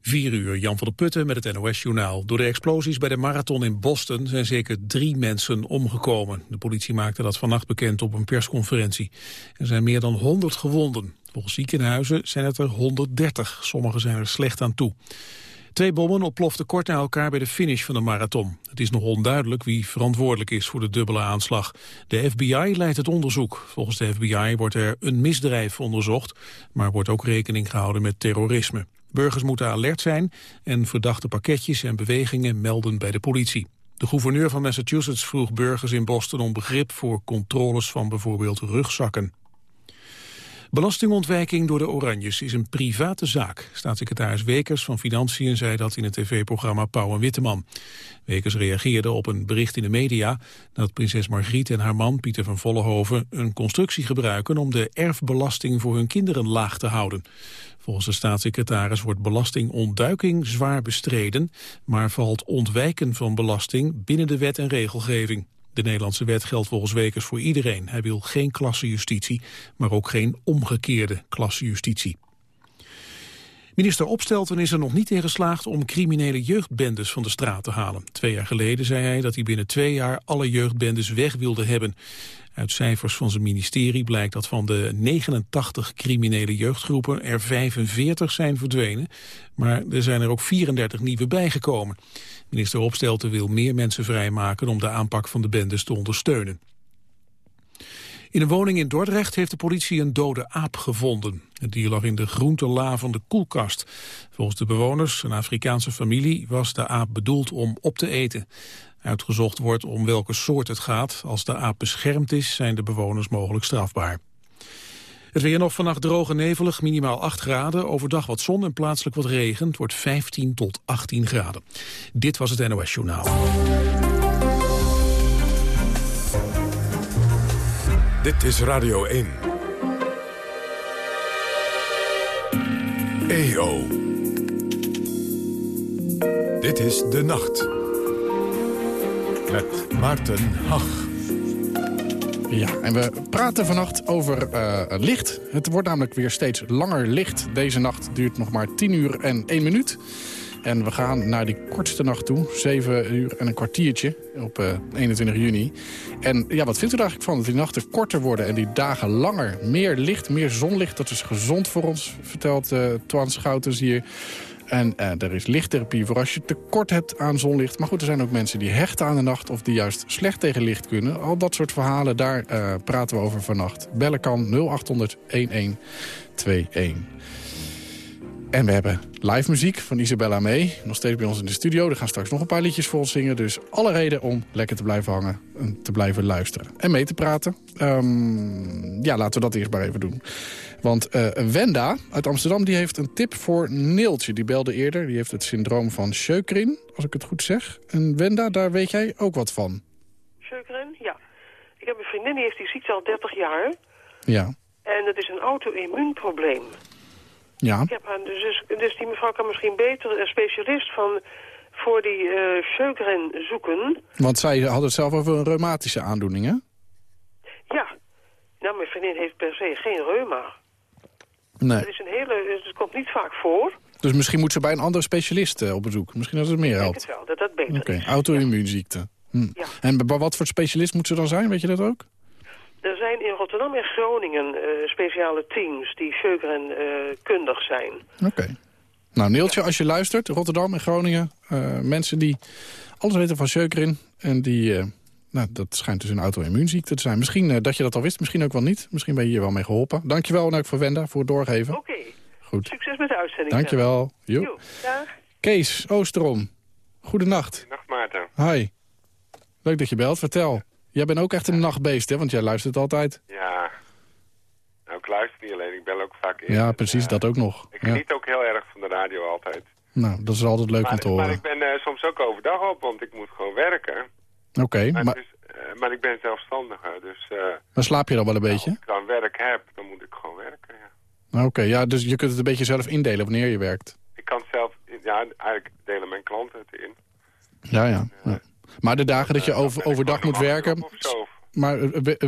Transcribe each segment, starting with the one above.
4 uur, Jan van der Putten met het NOS-journaal. Door de explosies bij de marathon in Boston zijn zeker drie mensen omgekomen. De politie maakte dat vannacht bekend op een persconferentie. Er zijn meer dan 100 gewonden. Volgens ziekenhuizen zijn het er 130. Sommigen zijn er slecht aan toe. Twee bommen ontploften kort na elkaar bij de finish van de marathon. Het is nog onduidelijk wie verantwoordelijk is voor de dubbele aanslag. De FBI leidt het onderzoek. Volgens de FBI wordt er een misdrijf onderzocht, maar wordt ook rekening gehouden met terrorisme. Burgers moeten alert zijn en verdachte pakketjes en bewegingen melden bij de politie. De gouverneur van Massachusetts vroeg burgers in Boston om begrip voor controles van bijvoorbeeld rugzakken. Belastingontwijking door de Oranjes is een private zaak. Staatssecretaris Wekers van Financiën zei dat in het tv-programma Pauw en Witteman. Wekers reageerde op een bericht in de media dat prinses Margriet en haar man Pieter van Vollenhoven een constructie gebruiken om de erfbelasting voor hun kinderen laag te houden. Volgens de staatssecretaris wordt belastingontduiking zwaar bestreden, maar valt ontwijken van belasting binnen de wet en regelgeving. De Nederlandse wet geldt volgens Wekers voor iedereen. Hij wil geen klassenjustitie, maar ook geen omgekeerde klassenjustitie. Minister Opstelten is er nog niet in geslaagd om criminele jeugdbendes van de straat te halen. Twee jaar geleden zei hij dat hij binnen twee jaar alle jeugdbendes weg wilde hebben. Uit cijfers van zijn ministerie blijkt dat van de 89 criminele jeugdgroepen er 45 zijn verdwenen, maar er zijn er ook 34 nieuwe bijgekomen. Minister Opstelten wil meer mensen vrijmaken om de aanpak van de bendes te ondersteunen. In een woning in Dordrecht heeft de politie een dode aap gevonden. Het dier lag in de groentela van de koelkast. Volgens de bewoners, een Afrikaanse familie, was de aap bedoeld om op te eten. Uitgezocht wordt om welke soort het gaat. Als de aap beschermd is, zijn de bewoners mogelijk strafbaar. Het weer nog vannacht droog en nevelig, minimaal 8 graden. Overdag wat zon en plaatselijk wat regen. Het wordt 15 tot 18 graden. Dit was het NOS Journaal. Dit is Radio 1. EO. Dit is De Nacht. Met Maarten Hach. Ja, en we praten vannacht over uh, licht. Het wordt namelijk weer steeds langer licht. Deze nacht duurt nog maar 10 uur en 1 minuut. En we gaan naar die kortste nacht toe. 7 uur en een kwartiertje op uh, 21 juni. En ja, wat vindt u er eigenlijk van? Dat die nachten korter worden en die dagen langer. Meer licht, meer zonlicht. Dat is gezond voor ons, vertelt uh, Twan Schouters hier. En uh, er is lichttherapie voor als je tekort hebt aan zonlicht. Maar goed, er zijn ook mensen die hechten aan de nacht... of die juist slecht tegen licht kunnen. Al dat soort verhalen, daar uh, praten we over vannacht. Bellen kan 0800 1121. En we hebben live muziek van Isabella mee. Nog steeds bij ons in de studio. Er gaan straks nog een paar liedjes ons zingen. Dus alle reden om lekker te blijven hangen en te blijven luisteren. En mee te praten. Um, ja, laten we dat eerst maar even doen. Want uh, Wenda uit Amsterdam die heeft een tip voor Neeltje. Die belde eerder. Die heeft het syndroom van Sjögren, als ik het goed zeg. En Wenda, daar weet jij ook wat van. Sjögren, ja. Ik heb een vriendin die heeft die ziekte al 30 jaar. Ja. En dat is een auto-immuunprobleem. Ja. Ik heb haar, dus, dus die mevrouw kan misschien beter een specialist van voor die uh, zoeken. Want zij had het zelf over een reumatische aandoening, hè? Ja. Nou, mijn vriendin heeft per se geen reuma. Nee. Het, is een hele, het komt niet vaak voor. Dus misschien moet ze bij een andere specialist uh, op bezoek. Misschien dat het meer helpt. Ik denk het wel, dat dat beter is. auto-immuunziekte. Hm. Ja. En bij wat voor specialist moet ze dan zijn? Weet je dat ook? Er zijn in Rotterdam en Groningen uh, speciale teams die Sjögren uh, kundig zijn. Oké. Nou, Neeltje, als je luistert, Rotterdam en Groningen... Uh, mensen die alles weten van Sjögren en die... Nou, dat schijnt dus een auto-immuunziekte te zijn. Misschien uh, dat je dat al wist, misschien ook wel niet. Misschien ben je hier wel mee geholpen. Dankjewel ook voor Wenda, voor het doorgeven. Oké. Okay. Goed. Succes met de uitzending. Dankjewel. Jo. Jo. Dag. Kees Oosterom. Goedenacht. Goedenacht, Maarten. Hi. Leuk dat je belt. Vertel. Jij bent ook echt een nachtbeest, hè? Want jij luistert altijd. Ja. Nou, ik luister niet alleen. Ik bel ook vaak in. Ja, precies. Uh, dat ook nog. Ik geniet ja. ook heel erg van de radio altijd. Nou, dat is altijd leuk maar, om te horen. Maar ik ben uh, soms ook overdag op, want ik moet gewoon werken. Oké, okay, maar... maar... Uh, maar ik ben zelfstandige, dus... Uh, dan slaap je dan wel een beetje? Als ik dan werk heb, dan moet ik gewoon werken, ja. Oké, okay, ja, dus je kunt het een beetje zelf indelen wanneer je werkt? Ik kan het zelf... Ja, eigenlijk delen mijn klanten het in. Ja, ja. ja. Maar de dagen dat je over, overdag moet werken... Of zo. Maar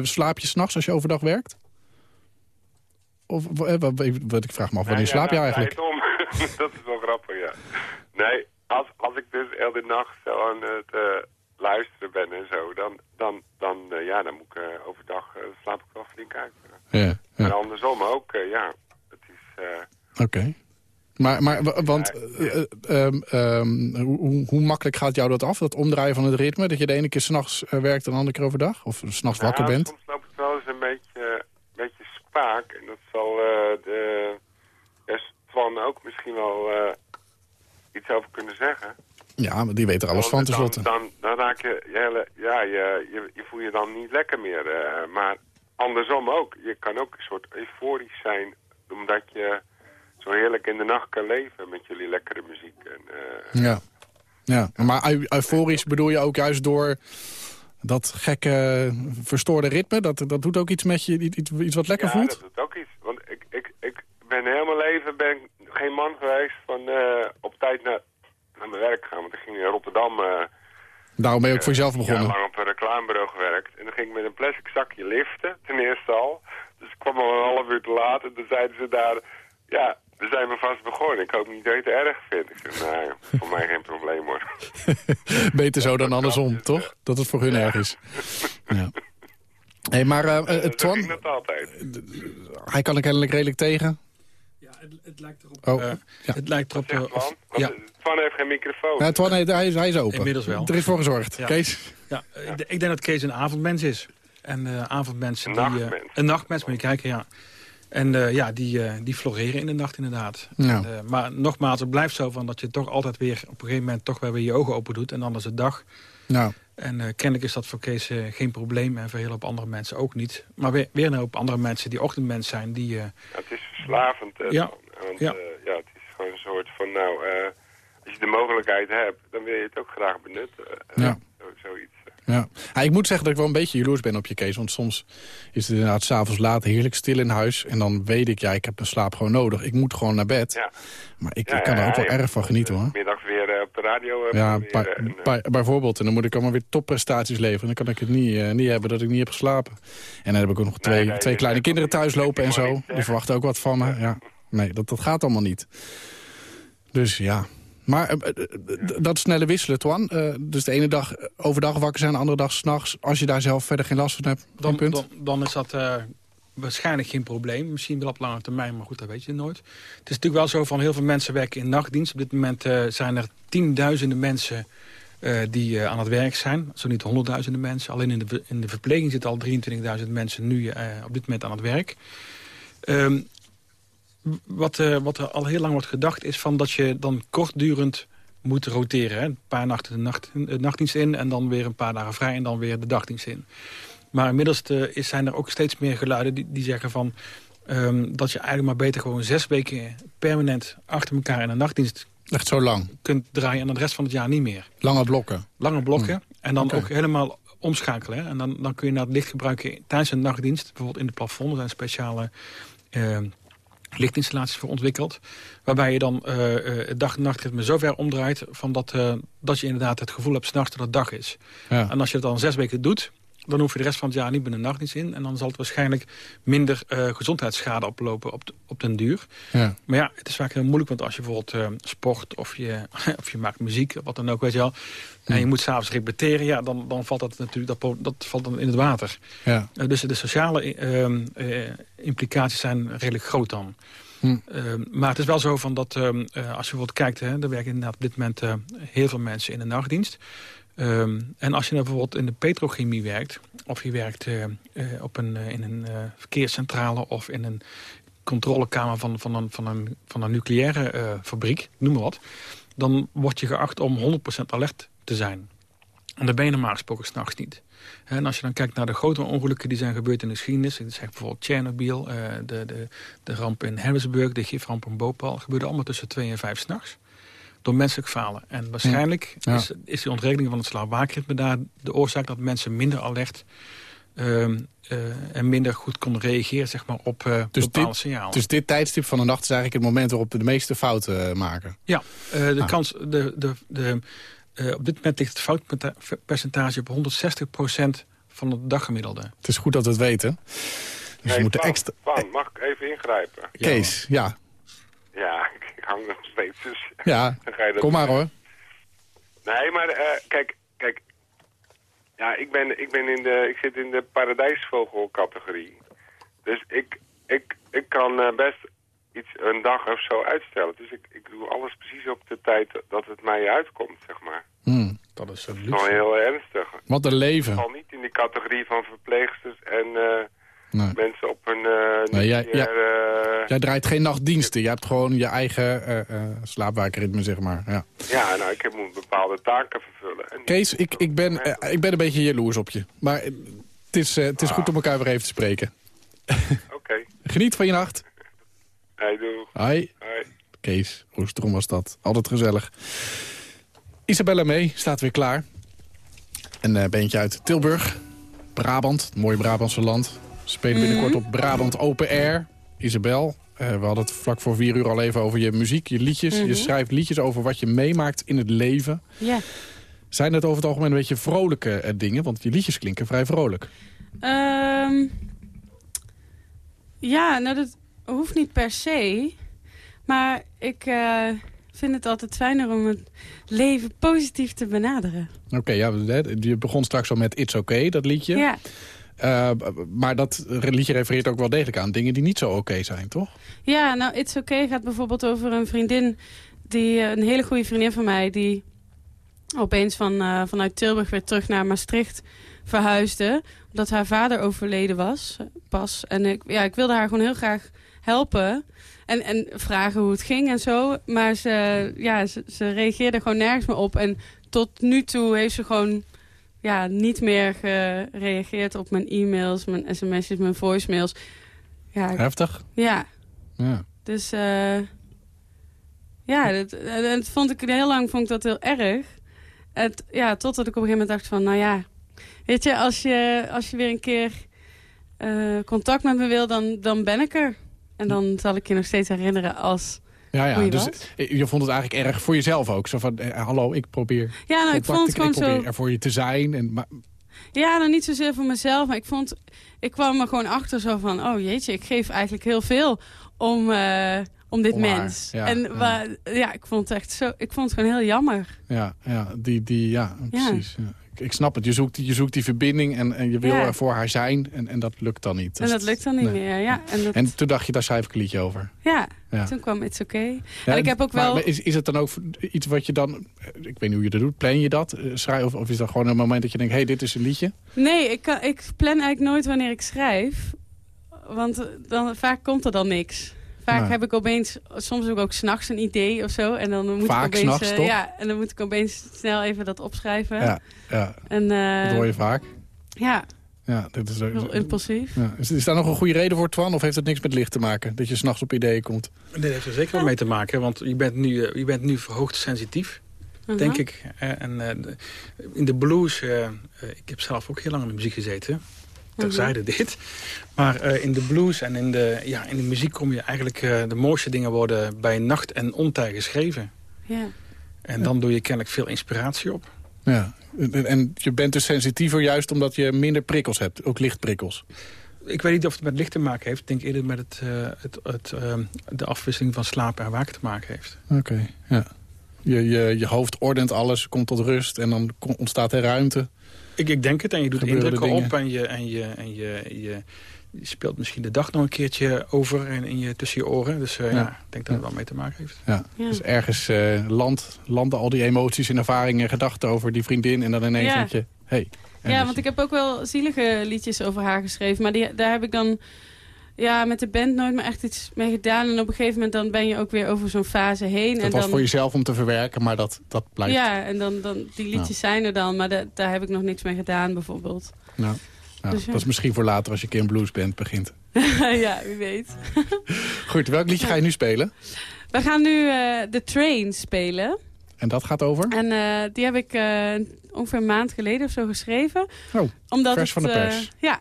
slaap je s'nachts als je overdag werkt? Of wat ik vraag me af, wanneer nee, slaap ja, je eigenlijk? Om. dat is wel grappig, ja. Nee, als, als ik dus heel de nacht zo aan het eh, luisteren ben en zo, dan, dan, dan, eh, ja, dan moet ik eh, overdag eh, slaap ik wel flink uit. Ja, En andersom ook, ja. Het is, oké. Maar, maar wa- want ehm, hoe, hoe- makkelijk gaat jou dat af, dat omdraaien van het ritme? Dat je de ene keer s'nachts uh, werkt en de andere keer overdag? Of s'nachts wakker ja, bent? soms loopt het wel eens een beetje, beetje spaak. En dat zal de Twan ook misschien wel iets over kunnen zeggen. Ja, maar die weet er alles van Want tenslotte. Dan, dan, dan raak je, je hele, ja, je, je, je voel je dan niet lekker meer. eh, maar andersom ook. Je kan ook een soort euforisch zijn, omdat je zo heerlijk in de nacht kan leven met jullie lekkere muziek. En, eh, Ja. ja. Maar eu- euforisch bedoel je ook juist door dat gekke verstoorde ritme? Dat, dat doet ook iets met je, iets, iets wat lekker ja, voelt? dat doet ook iets. Want ik, ik, ik ben heel mijn leven ben geen man geweest van eh, op tijd naar, naar mijn werk gaan. Want ik ging in Rotterdam... eh, Daarom ben je ook voor jezelf Ja, begonnen. lang op een reclamebureau gewerkt. En dan ging ik met een plastic zakje liften, ten eerste al. Dus ik kwam al een half uur te laat en toen zeiden ze daar... Ja, we zijn we vast begonnen. Ik hoop niet dat je het erg vindt. Ik zei, nou, voor mij geen probleem hoor. Beter zo dan andersom, toch? Dat het voor hun erg is. Ja. Hey, maar eh, eh, Zo Twan, hij kan er kennelijk redelijk tegen. Het, het lijkt erop. Oh, eh, ja. Het lijkt erop. Zeg eh, ja, Twan heeft geen microfoon. Ja, Twan, hij, hij is, hij is open. Inmiddels wel. Er is voor gezorgd. Ja. Kees? ja, eh, ik denk dat Kees een avondmens is. En eh avondmensen Een die... eh, nachtmens. een nachtmens, moet je kijken, ja. En eh, ja, die, eh, die floreren in de nacht inderdaad. Ja. En, eh, maar nogmaals, het blijft zo van dat je toch altijd weer... op een gegeven moment toch wel weer je ogen open doet. En dan is het dag. Nou, En eh, kennelijk is dat voor Kees eh, geen probleem. En voor heel hoop andere mensen ook niet. Maar weer, weer een hoop andere mensen die ochtendmens zijn... die Ja, het is verslavend. Ja. Want Ja. ja. het is gewoon een soort van, nou, als je de mogelijkheid hebt, dan wil je het ook graag benutten. Ja. Zo, zoiets. Ja. Ja, ik moet zeggen dat ik wel een beetje jaloers ben op je, Kees. Want soms is het inderdaad s'avonds laat heerlijk stil in huis. En dan weet ik, ja, ik heb mijn slaap gewoon nodig. Ik moet gewoon naar bed. Ja. Maar ik, Ja, ik kan er ook wel erg van genieten, hoor. Middag weer eh, op de radio eh, Ja, proberen bij- en, eh, bij- bijvoorbeeld. En dan moet ik allemaal weer topprestaties leveren. Dan kan ik het niet, niet hebben dat ik niet heb geslapen. En dan heb ik ook nog twee, nee, twee kleine kinderen thuis lopen en zo. Die verwachten ook wat van me. Ja. Nee, dat, dat gaat allemaal niet. Dus ja. Maar eh, eh, eh, dat snelle wisselen, Twan. dus de ene dag overdag wakker zijn, de andere dag s'nachts. Als je daar zelf verder geen last van hebt, dan, punt. dan, dan is dat waarschijnlijk geen probleem. Misschien wel op lange termijn, maar goed, dat weet je nooit. Het is natuurlijk wel zo van heel veel mensen werken in nachtdienst. Op dit moment zijn er tienduizenden mensen die aan het werk zijn. Zo niet honderdduizenden mensen. Alleen in de, in de verpleging zitten al 23.000 mensen nu op dit moment aan het werk. Ehm, wat, eh, wat er al heel lang wordt gedacht is van dat je dan kortdurend moet roteren. Hè? Een paar nachten de, nacht, de nachtdienst in en dan weer een paar dagen vrij en dan weer de dagdienst in. Maar inmiddels eh, is, zijn er ook steeds meer geluiden die, die zeggen van... ehm, dat je eigenlijk maar beter gewoon zes weken permanent achter elkaar in een nachtdienst Echt zo lang. kunt draaien... en dan de rest van het jaar niet meer. Lange blokken. Lange blokken en dan ook helemaal omschakelen. hè. En dan, dan kun je naar het licht gebruiken tijdens een nachtdienst. Bijvoorbeeld in de plafond. Er zijn speciale ehm, lichtinstallaties voor ontwikkeld. Waarbij je dan eh, eh, het dag- en nachtritme zo ver omdraait... Van dat, eh, dat je inderdaad het gevoel hebt s'nachts dat het dag is. Ja. En als je het dan zes weken doet, dan hoef je de rest van het jaar niet de nachtdienst in. En dan zal het waarschijnlijk minder eh, gezondheidsschade oplopen op, de- op den duur. Ja. Maar ja, het is vaak heel moeilijk, want als je bijvoorbeeld eh, sport of je, of je maakt muziek, wat dan ook, weet je wel. En je moet s'avonds repeteren, ja, dan, dan valt dat natuurlijk dat, valt dan in het water. Ja. Eh, dus de sociale eh, eh, implicaties zijn redelijk groot dan. Hm. Ehm, maar het is wel zo van dat ehm, eh, als je bijvoorbeeld kijkt... Hè, er werken inderdaad op dit moment heel veel mensen in de nachtdienst. Ehm, en als je nou bijvoorbeeld in de petrochemie werkt... of je werkt eh, eh, op een, eh, in een verkeerscentrale... of in een controlekamer van, van, een, van, een, van een nucleaire fabriek, noem maar wat... dan word je geacht om 100% alert te zijn. En dat ben je normaal gesproken s'nachts niet. En als je dan kijkt naar de grote ongelukken die zijn gebeurd in de geschiedenis... zeg bijvoorbeeld Chernobyl, eh, de, de, de ramp in Harrisburg... de giframp in Bhopal, gebeurde allemaal tussen 2 en 5 s'nachts. Door menselijk falen. En waarschijnlijk Ja. is, is die ontregeling van het slaapwaakritme daar de oorzaak... dat mensen minder alert ehm, eh, en minder goed konden reageren zeg maar, op eh Dus bepaalde dit- signalen. Dus dit tijdstip van de nacht is eigenlijk het moment waarop we de meeste fouten eh, maken. Ja, eh, de Ah. kans, de, de, de, eh, op dit moment ligt het foutpercentage op 160% van het daggemiddelde. Het is goed dat we het weten. Dus we Hey, moeten extra... Mag ik even ingrijpen? Kees, ja. Ja, ik hang nog steeds. Dus Ja, dan ga je dat kom maar doen. hoor. Nee, maar eh, kijk, kijk. Ja, ik, ben, ik, ben in de, ik zit in de paradijsvogelcategorie. Dus ik, ik, ik kan eh, best iets een dag of zo uitstellen. Dus ik, ik doe alles precies op de tijd dat het mij uitkomt, zeg maar. Hm, Dat is een is wel heel ernstig. Ik wat een leven. val niet in die categorie van verpleegsters en eh, Nee. mensen op een uh, Nee, jij- jij- nucleair, eh, Jij draait geen nachtdiensten. Je hebt gewoon je eigen eh eh slaapwaakritme, zeg maar. Ja. Ja, nou, ik heb moet bepaalde taken vervullen. En Kees, ik, ik, ben, eh, ik ben een beetje jaloers op je. Maar eh, het is, eh, het is goed om elkaar weer even te spreken. Oké, Geniet van je nacht. hey, doe. Hoi. Hoi. Kees, Roostrom was dat. Altijd gezellig. Isabella mee staat weer klaar. Een uh, beentje uit Tilburg. Brabant, het mooie Brabantse land. Spelen binnenkort op Brabant Open Air. Isabel, uh, we hadden het vlak voor vier uur al even over je muziek, je liedjes. Je schrijft liedjes over wat je meemaakt in het leven. Ja. Zijn het over het algemeen een beetje vrolijke uh, dingen? Want je liedjes klinken vrij vrolijk. Um, ja, nou dat hoeft niet per se. Maar ik uh, vind het altijd fijner om het leven positief te benaderen. Oké, okay, ja, je begon straks al met It's Okay, dat liedje. Ja. Uh, maar dat liedje refereert ook wel degelijk aan dingen die niet zo oké zijn, toch? Ja, nou, It's Okay gaat bijvoorbeeld over een vriendin... die een hele goede vriendin van mij... die opeens van, uh, vanuit Tilburg weer terug naar Maastricht verhuisde. Omdat haar vader overleden was, pas. En ik, ja, ik wilde haar gewoon heel graag helpen... En, en vragen hoe het ging en zo. Maar ze, ja, ze, ze reageerde gewoon nergens meer op. En tot nu toe heeft ze gewoon ja, niet meer gereageerd op mijn e-mails, mijn sms'jes, mijn voicemails. Ja, Heftig? Ja. ja. Dus uh, ja, dat, dat vond ik heel lang vond ik dat heel erg. Het, ja, totdat ik op een gegeven moment dacht van, nou ja, weet je, als je, als je weer een keer uh, contact met me wil, dan, dan ben ik er. En dan zal ik je nog steeds herinneren als... Ja, ja, je dus was. je vond het eigenlijk erg voor jezelf ook. Zo van, eh, hallo, ik probeer Ja, nou, ik vond het gewoon ik probeer zo... er voor je te zijn. En, maar, Ja, nou niet zozeer voor mezelf, maar ik vond... Ik kwam er gewoon achter zo van, oh jeetje, ik geef eigenlijk heel veel om, uh, om dit Om mens. ja, en ja. Waar, ja, ik vond het echt zo... Ik vond het gewoon heel jammer. ja, ja, die, die, ja, precies. Ja. Ik, snap het. Je zoekt, je zoekt die verbinding en, en je wil Ja. er voor haar zijn. En, en dat lukt dan niet. En dat lukt dan niet nee. meer, ja. En, dat, En toen dacht je, daar schrijf ik een liedje over. ja, Ja. toen kwam It's Okay. Ja, en ik heb ook maar- wel... maar is, is het dan ook iets wat je dan... Ik weet niet hoe je dat doet. Plan je dat? Eh, Schrijf, of, of is dat gewoon een moment dat je denkt... hé, hey, dit is een liedje? Nee, ik, kan, ik plan eigenlijk nooit wanneer ik schrijf. Want dan, vaak komt er dan niks. Vaak Nee. heb ik opeens, soms heb ik ook s'nachts een idee of zo. En dan moet Vaak ik opeens, s'nachts, eh, toch? Ja, en dan moet ik opeens snel even dat opschrijven. Ja, ja En, eh, dat hoor je vaak. Ja, Ja, dit is, heel impulsief. ja. Is, is daar nog een goede reden voor, Twan? Of heeft het niks met licht te maken? Dat je s'nachts op ideeën komt? Dit heeft er zeker wel mee te maken, want je bent nu, eh, je bent nu verhoogd sensitief, denk Mhm. ik. Eh, En eh, in de blues, ik heb zelf ook heel lang in de muziek gezeten, terzijde dit. Maar eh, in de blues en in de, ja, in de muziek kom je eigenlijk... eh, de mooiste dingen worden bij nacht en ontij geschreven. Ja. En dan doe je kennelijk veel inspiratie op. Ja. En, en je bent dus sensitiever juist omdat je minder prikkels hebt. Ook lichtprikkels. Ik weet niet of het met licht te maken heeft. Ik denk eerder met het, eh, het, het, eh, de afwisseling van slapen en waken te maken heeft. Oké, ja. Je, je, je hoofd ordent alles, komt tot rust en dan ontstaat er ruimte. Ik, ik denk het. En je doet indrukken dingen. op. En, je, en, je, en je, je, je speelt misschien de dag nog een keertje over in, in je, tussen je oren. Dus eh, Ja. ja. ik denk dat het wel mee te maken heeft. Ja. Ja. Dus ergens eh, land, landen al die emoties en ervaringen en gedachten over die vriendin. En dan ineens Ja. denk je, hey. en Ja, dus want ik heb ook wel zielige liedjes over haar geschreven. Maar die, daar heb ik dan ja, met de band nooit meer echt iets mee gedaan. En op een gegeven moment dan ben je ook weer over zo'n fase heen. Dat en was dan, voor jezelf om te verwerken, maar dat, dat blijft. Ja, en dan, dan, die liedjes zijn er dan. Maar da- daar heb ik nog niks mee gedaan bijvoorbeeld. Nou, nou, Dus ja. Dat is misschien voor later als je een keer een bluesband begint. ja, wie weet. Goed, welk liedje ga je nu spelen? We gaan nu eh The Train spelen. En dat gaat over? En eh, die heb ik eh, ongeveer een maand geleden of zo geschreven. Oh, omdat vers het, van de eh, pers. ja.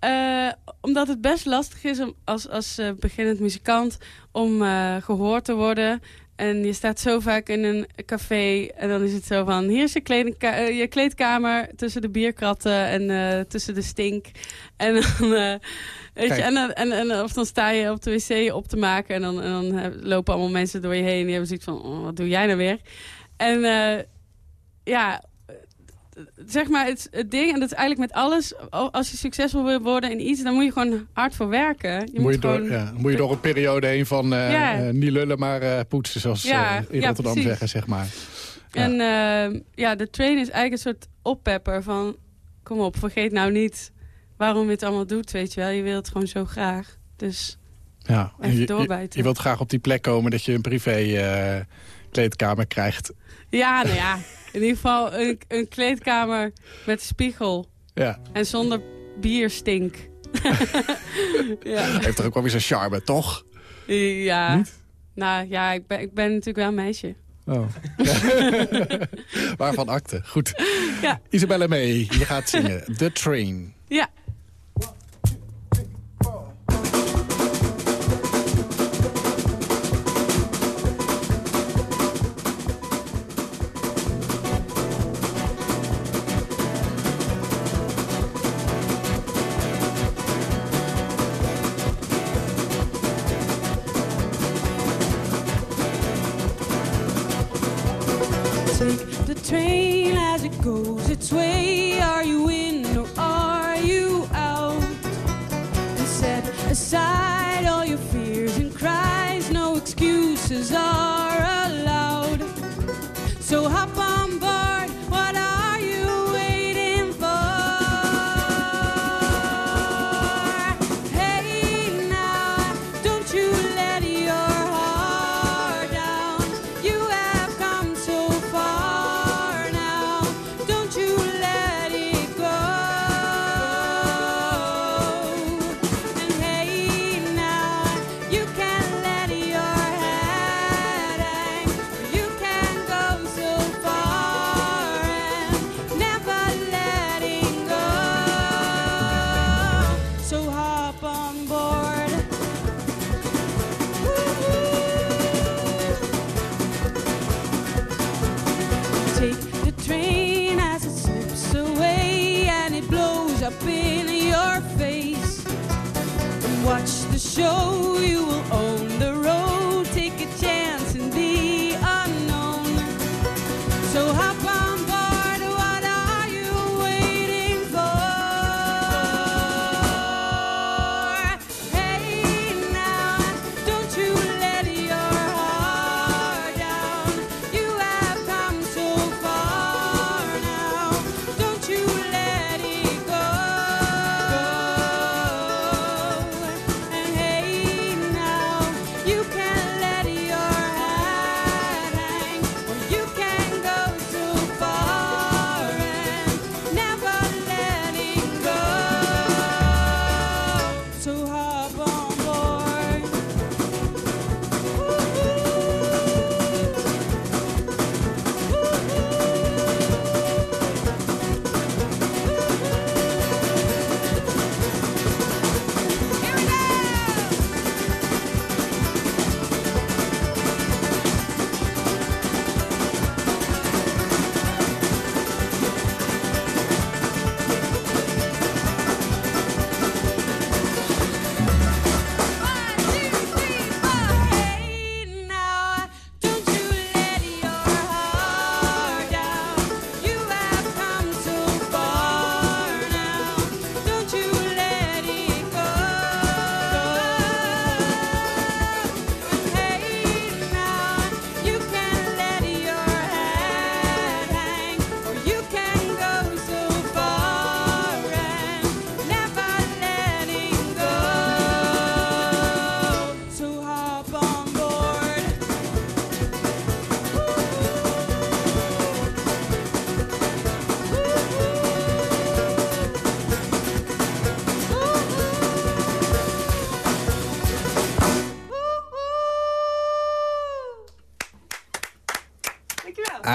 Eh, omdat het best lastig is om als, als eh, beginnend muzikant om eh, gehoord te worden. En je staat zo vaak in een café en dan is het zo van... hier is je, je kleedkamer tussen de bierkratten en tussen de stink. En dan, weet je, en, en, en, of dan sta je op de wc op te maken... en dan, en dan lopen allemaal mensen door je heen... die hebben zoiets van, oh, wat doe jij nou weer? En ja, zeg maar, het, het ding... en dat is eigenlijk met alles... als je succesvol wil worden in iets... dan moet je gewoon hard voor werken. Je moet, moet, je door, gewoon... ja, moet je door een periode heen van eh, Ja. eh, niet lullen, maar eh, poetsen, zoals Ja, in Rotterdam precies. zeggen, zeg maar. Ja. En ja, de train is eigenlijk een soort oppepper van... kom op, vergeet nou niet waarom je het allemaal doet, weet je wel. Je wilt het gewoon zo graag. Dus Ja. En Even je, je, doorbijten. je wilt graag op die plek komen dat je een privé kleedkamer krijgt. ja, nou ja, in ieder geval een, een kleedkamer met spiegel Ja. en zonder bierstink. ja. Heeft er ook wel weer zijn charme, toch? ja. Nou ja, ik ben, ik ben natuurlijk wel een meisje. Oh. Waarvan akte. Goed. Ja. Isabelle mee, je gaat zingen. The Train. Ja.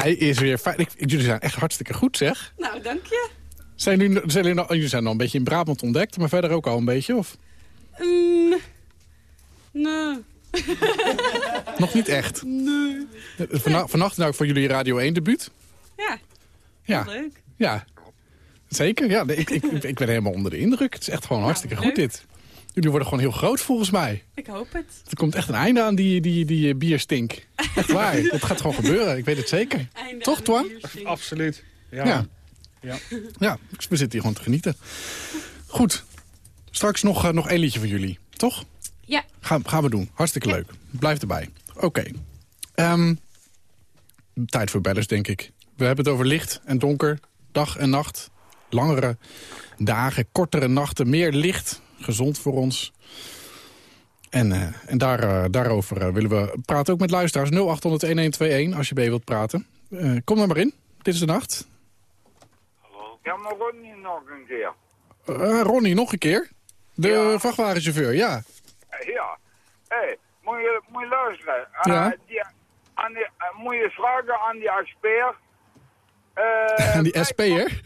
Hij is weer fijn. Ik, jullie zijn echt hartstikke goed, zeg. Nou, dank je. Zijn jullie, zijn jullie, nog, jullie zijn nog een beetje in Brabant ontdekt, maar verder ook al een beetje? Of? Mm, nee. Nog niet echt? Nee. Vannacht, vannacht nou voor jullie Radio 1 debuut? Ja, Ja. leuk. Ja, zeker. Ja, ik, ik, ik ben helemaal onder de indruk. Het is echt gewoon hartstikke goed dit. Jullie worden gewoon heel groot volgens mij. Ik hoop het. Er komt echt een einde aan die, die, die eh, bierstink. Echt waar. Het gaat gewoon gebeuren. Ik weet het zeker. Einde Toch, Twan? Absoluut. Ja. Ja. Ja. Ja, we zitten hier gewoon te genieten. Goed. Straks nog, eh, nog één liedje voor jullie. Toch? Ja, Gaan, gaan we doen. Hartstikke leuk. Blijf erbij. Oké. Ehm, tijd voor bellers, denk ik. We hebben het over licht en donker, dag en nacht. Langere dagen, kortere nachten, meer licht. Gezond voor ons. En, eh, en daar, eh, daarover eh, willen we praten ook met luisteraars. 0800-1121 als je mee wilt praten. Kom er maar in. Dit is de nacht. Ja, maar Ronnie nog een keer. Ronnie, nog een keer. De Ja. vrachtwagenchauffeur, ja. Ja. Hé, hey, moet, je, moet je luisteren. Ja. die, aan die, moet je vragen aan die expert. En die SP'er.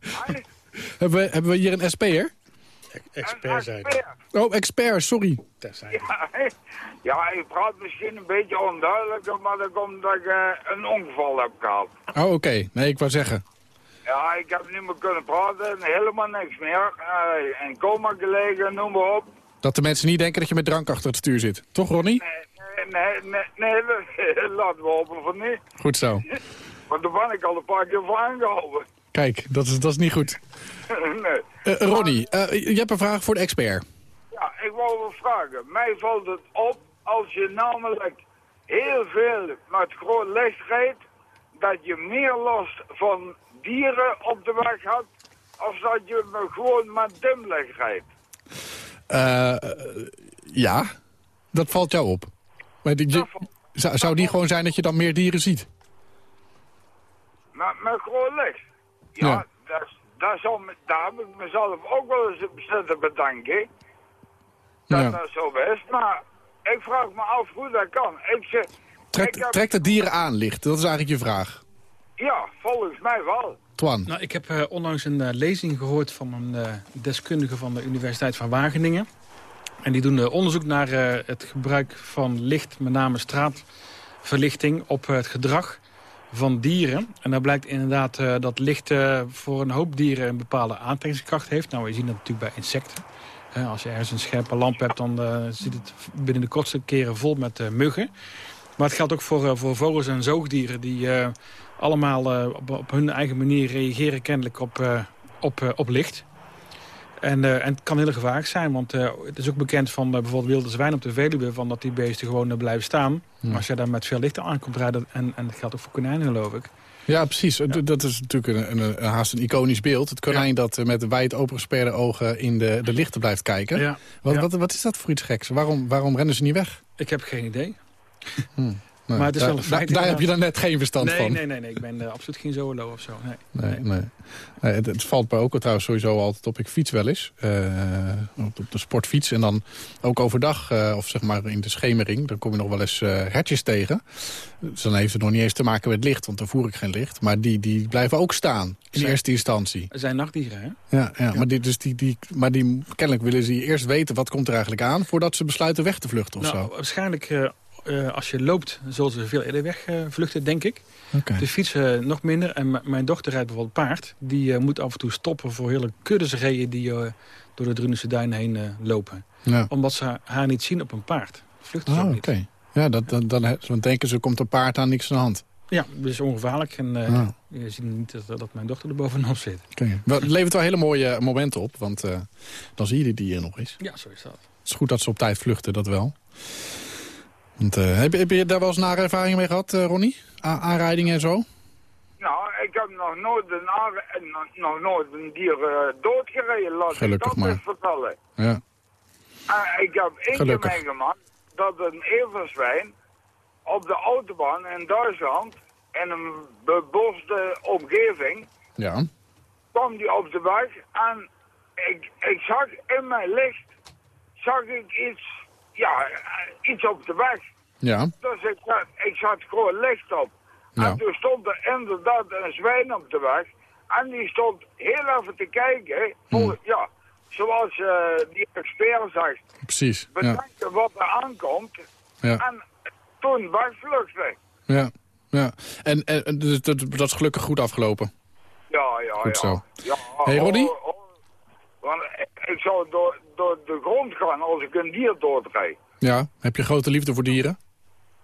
Hebben, we, hebben we hier een SP'er? Expert zijn. Oh, expert, sorry. Ja, ja, ik praat misschien een beetje onduidelijk, maar dat komt dat ik eh, een ongeval heb gehad. Oh, oké. Nee, ik wou zeggen. Ja, ik heb niet meer kunnen praten, helemaal niks meer. In coma gelegen, noem maar op. Dat de mensen niet denken dat je met drank achter het stuur zit. Toch, Ronnie? Nee, nee, nee, nee, nee laten we hopen van niet. Goed zo. Want daar ben ik al een paar keer voor aangehouden. Kijk, dat is, dat is niet goed. nee. Eh, Ronnie, eh, je hebt een vraag voor de expert. Ja, ik wou wel vragen. Mij valt het op als je namelijk heel veel met groot licht rijdt, dat je meer last van dieren op de weg had, of dat je me gewoon met dimlicht rijdt. Eh, ja, dat valt jou op. Maar die, je- zou, zou die gewoon zijn dat je dan meer dieren ziet? Met, met groot licht. Ja, Ja. Zou, me- daar heb ik mezelf ook wel eens op zitten bedenken. Dat Ja. dat zo is, maar ik vraag me af hoe dat kan. Ik zeg, ik Trekt, heb- trekt het dieren aan licht? Dat is eigenlijk je vraag. Ja, volgens mij wel. Twan. Nou, ik heb eh, onlangs een eh, lezing gehoord van een eh, deskundige van de Universiteit van Wageningen. En die doen onderzoek naar eh, het gebruik van licht, met name straatverlichting, op het gedrag van dieren. En daar blijkt inderdaad eh, dat licht eh, voor een hoop dieren een bepaalde aantrekkingskracht heeft. Nou, we zien dat natuurlijk bij insecten. Eh, als je ergens een scherpe lamp hebt, dan zit het binnen de kortste keren vol met muggen. Maar het geldt ook voor, voor vogels en zoogdieren die allemaal op, op hun eigen manier reageren kennelijk op, op, op licht. En, eh, en het kan heel gevaarlijk zijn, want eh, het is ook bekend van eh, bijvoorbeeld wilde zwijn op de Veluwe... Van dat die beesten gewoon blijven staan. Als je daar met veel licht aan komt rijden, en, en dat geldt ook voor konijnen geloof ik. Ja, precies. Dat is natuurlijk een, een, haast een iconisch beeld. Het konijn dat met wijd opengesperde ogen in de, de lichten blijft kijken. Ja. Wat, wat, wat is dat voor iets geks? Waarom, waarom rennen ze niet weg? Ik heb geen idee. Nee, Maar het is daar, wel een feit, daar- daar heb je dan net geen verstand Nee, van. nee, nee, nee, ik ben eh, absoluut geen zoolo of zo. Nee. Nee, nee. Nee, het, het valt me ook trouwens sowieso altijd op. Ik fiets wel eens. eh, op, op de sportfiets. En dan ook overdag, eh, of zeg maar in de schemering... dan kom je nog wel eens eh hertjes tegen. Dus dan heeft het nog niet eens te maken met licht. Want dan voer ik geen licht. Maar die, die blijven ook staan. In Zijn- eerste instantie. Er zijn nachtdieren, hè? Ja, ja, Maar, die, dus die, die, maar die, kennelijk willen ze eerst weten... wat komt er eigenlijk aan... voordat ze besluiten weg te vluchten of Nou, zo. waarschijnlijk, eh, als je loopt, zullen ze veel eerder wegvluchten, denk ik. Oké. De fietsen nog minder. En mijn dochter rijdt bijvoorbeeld paard. Die eh, moet af en toe stoppen voor hele kuddes reeën die eh, door de Drunense duin heen lopen. Ja. Omdat ze haar niet zien op een paard. Vluchten ze Oh, ook niet. Ja, dat, dan, dan, dan denken ze, komt een paard aan, niks aan de hand. Ja, dat is ongevaarlijk. En Ah. je ziet niet dat, dat mijn dochter er bovenop zit. Het levert wel hele mooie momenten op, want dan zie je die dieren nog eens. Ja, zo is dat. Het is goed dat ze op tijd vluchten, dat wel. Want, eh, heb, je- heb je daar wel eens nare ervaringen mee gehad, eh, Ronnie? A- aanrijdingen en zo? Nou, ik heb nog nooit een, nog, nooit een dier eh, doodgereden, laat Gelukkig ik dat maar. vertellen. Ja. Ik heb één Gelukkig. keer meegemaakt dat een everzwijn op de autobahn in Duitsland, in een beboste omgeving, Ja. kwam die op de weg en ik, ik zag in mijn licht, zag ik iets, ja, eh, iets op de weg. Ja. Dus ik, zat- ik zat gewoon licht op. Ja. En toen stond er inderdaad een zwijn op de weg. En die stond heel even te kijken. Voor, Hmm. Ja, zoals eh, die expert zegt. Precies. Ja. Bedenken wat er aankomt. Ja. En toen wegvluchten. Ja, ja. En, en dus dat, dat is gelukkig goed afgelopen. Ja, ja, Goed ja. zo. Ja, Hey, Ronnie? Ik, zou door, door de grond gaan als ik een dier doodrijd. Ja, heb je grote liefde voor dieren?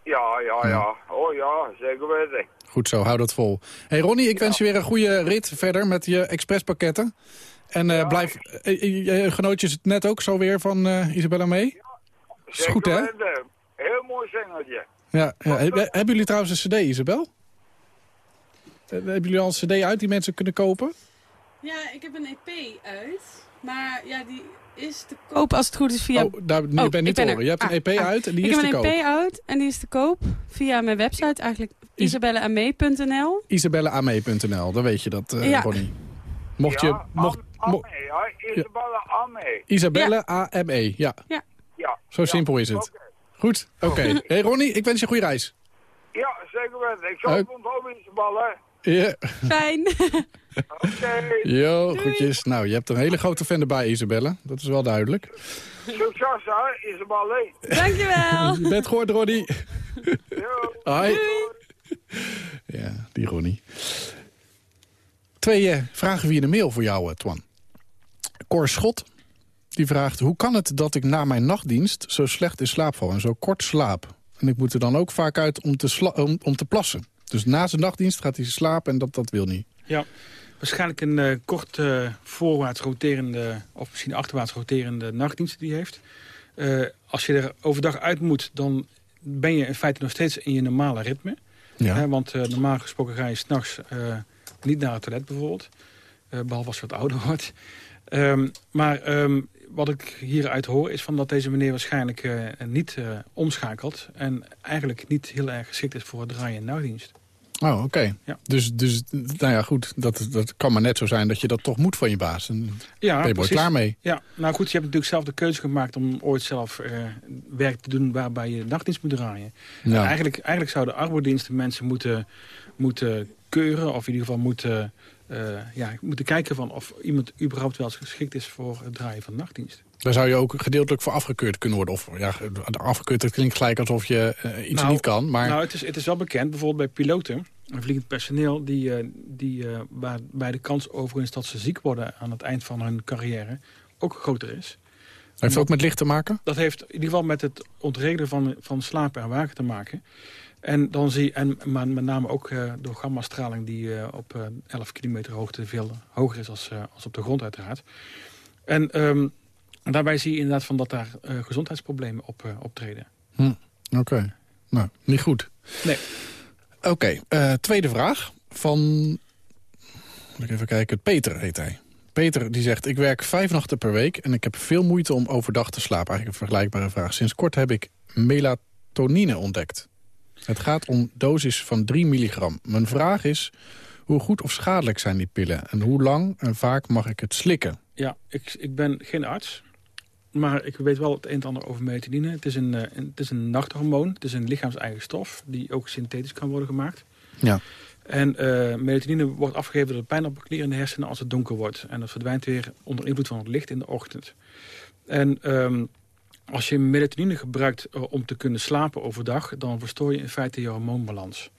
Ja, ja, ja. Oh ja, zeker weten. Goed zo, hou dat vol. hey Ronnie, ik wens je weer een goede rit verder met je expresspakketten. En eh, blijf, eh, genoot je het net ook zo weer van eh, Isabella mee? Is Zeker goed, hè? weten. Heel mooi zingertje. Ja, ja. Heb- Hebben jullie trouwens een cd, Isabel? Hebben jullie al een cd uit die mensen kunnen kopen? Ja, ik heb een EP uit. Maar ja, die is te koop als het goed is via... Oh, daar nu Oh, ben ik niet te ben er. horen. Je hebt een Ah, EP ah. uit en die ik is heb te een koop. EP uit en die is te koop via mijn website eigenlijk. Is- isabellaamee.nl Isabellaamee.nl, dan weet je dat, eh Ja. Ronnie. Mocht je... Ja, Mocht, Am- mo- Amme, ja. Isabella Amme. Isabelle A-M-E, ja. Ja. Zo Ja, simpel is het. oké. Goed, oké. hey Ronnie, ik wens je een goede reis. Ja, zeker weten. Ik zal het onthouden, Isabella. Ja. Fijn. Oké. Doei. goedjes. Nou, je hebt een hele grote fan erbij, Isabelle. Dat is wel duidelijk. Succes, hè, Isabella. Dankjewel. Je bent gehoord, Ronnie. Jo. Hoi. Ja, die Ronnie. Twee eh, vragen via de mail voor jou, eh, Twan. Cor Schot, die vraagt... Hoe kan het dat ik na mijn nachtdienst zo slecht in slaap val en zo kort slaap? En ik moet er dan ook vaak uit om te, om te plassen. Dus na zijn nachtdienst gaat hij slapen en dat, dat wil niet. Ja, waarschijnlijk een eh, kort eh, voorwaarts roterende... of misschien achterwaarts roterende nachtdienst die heeft. Eh, als je er overdag uit moet, dan ben je in feite nog steeds in je normale ritme. Ja. Hè, want normaal gesproken ga je s'nachts uh, niet naar het toilet bijvoorbeeld. Uh, behalve als je wat ouder wordt. Um, maar um, wat ik hieruit hoor is van dat deze meneer waarschijnlijk uh, niet uh, omschakelt. En eigenlijk niet heel erg geschikt is voor het draaien nachtdienst. Oh, oké. Okay. Ja. Dus, dus, nou ja, goed. Dat, dat kan maar net zo zijn dat je dat toch moet van je baas. En ja, ben je klaar mee. Ja, nou goed, je hebt natuurlijk zelf de keuze gemaakt om ooit zelf uh, werk te doen waarbij je nachtdienst moet draaien. Ja. Eigenlijk, eigenlijk zouden arbeidsdiensten mensen moeten, moeten keuren of in ieder geval moeten, uh, ja, moeten kijken van of iemand überhaupt wel eens geschikt is voor het draaien van nachtdienst. Daar zou je ook gedeeltelijk voor afgekeurd kunnen worden. Of ja, afgekeurd, dat klinkt gelijk alsof je uh, iets nou, niet kan. Maar... Nou, het is, het is wel bekend, bijvoorbeeld bij piloten en vliegend personeel... Die, uh, die, uh, waarbij de kans overigens dat ze ziek worden aan het eind van hun carrière ook groter is. Heeft het ook met licht te maken? Dat heeft in ieder geval met het ontregelen van, van slapen en waken te maken. En dan zie je, en maar met name ook uh, door gammastraling die uh, op uh, 11 kilometer hoogte veel hoger is als, als op de grond uiteraard. En um, daarbij zie je inderdaad van dat daar gezondheidsproblemen op optreden. Hm. Oké, okay. nou, niet goed. Nee. Oké, okay. tweede vraag van, even kijken, Peter heet hij. Peter die zegt, ik werk vijf nachten per week en ik heb veel moeite om overdag te slapen. Eigenlijk een vergelijkbare vraag. Sinds kort heb ik melatonine ontdekt. Het gaat om dosis van 3 milligram. Mijn vraag is, hoe goed of schadelijk zijn die pillen? En hoe lang en vaak mag ik het slikken? Ja, ik, ik ben geen arts. Maar ik weet wel het een en ander over melatonine. Het is een, uh, een, het is een nachthormoon. Het is een lichaams-eigen stof die ook synthetisch kan worden gemaakt. Ja. En uh, melatonine wordt afgegeven door de pijnappelklier in de hersenen als het donker wordt. En dat verdwijnt weer onder invloed van het licht in de ochtend. En um, als je melatonine gebruikt uh, om te kunnen slapen overdag... dan verstoor je in feite je hormoonbalans.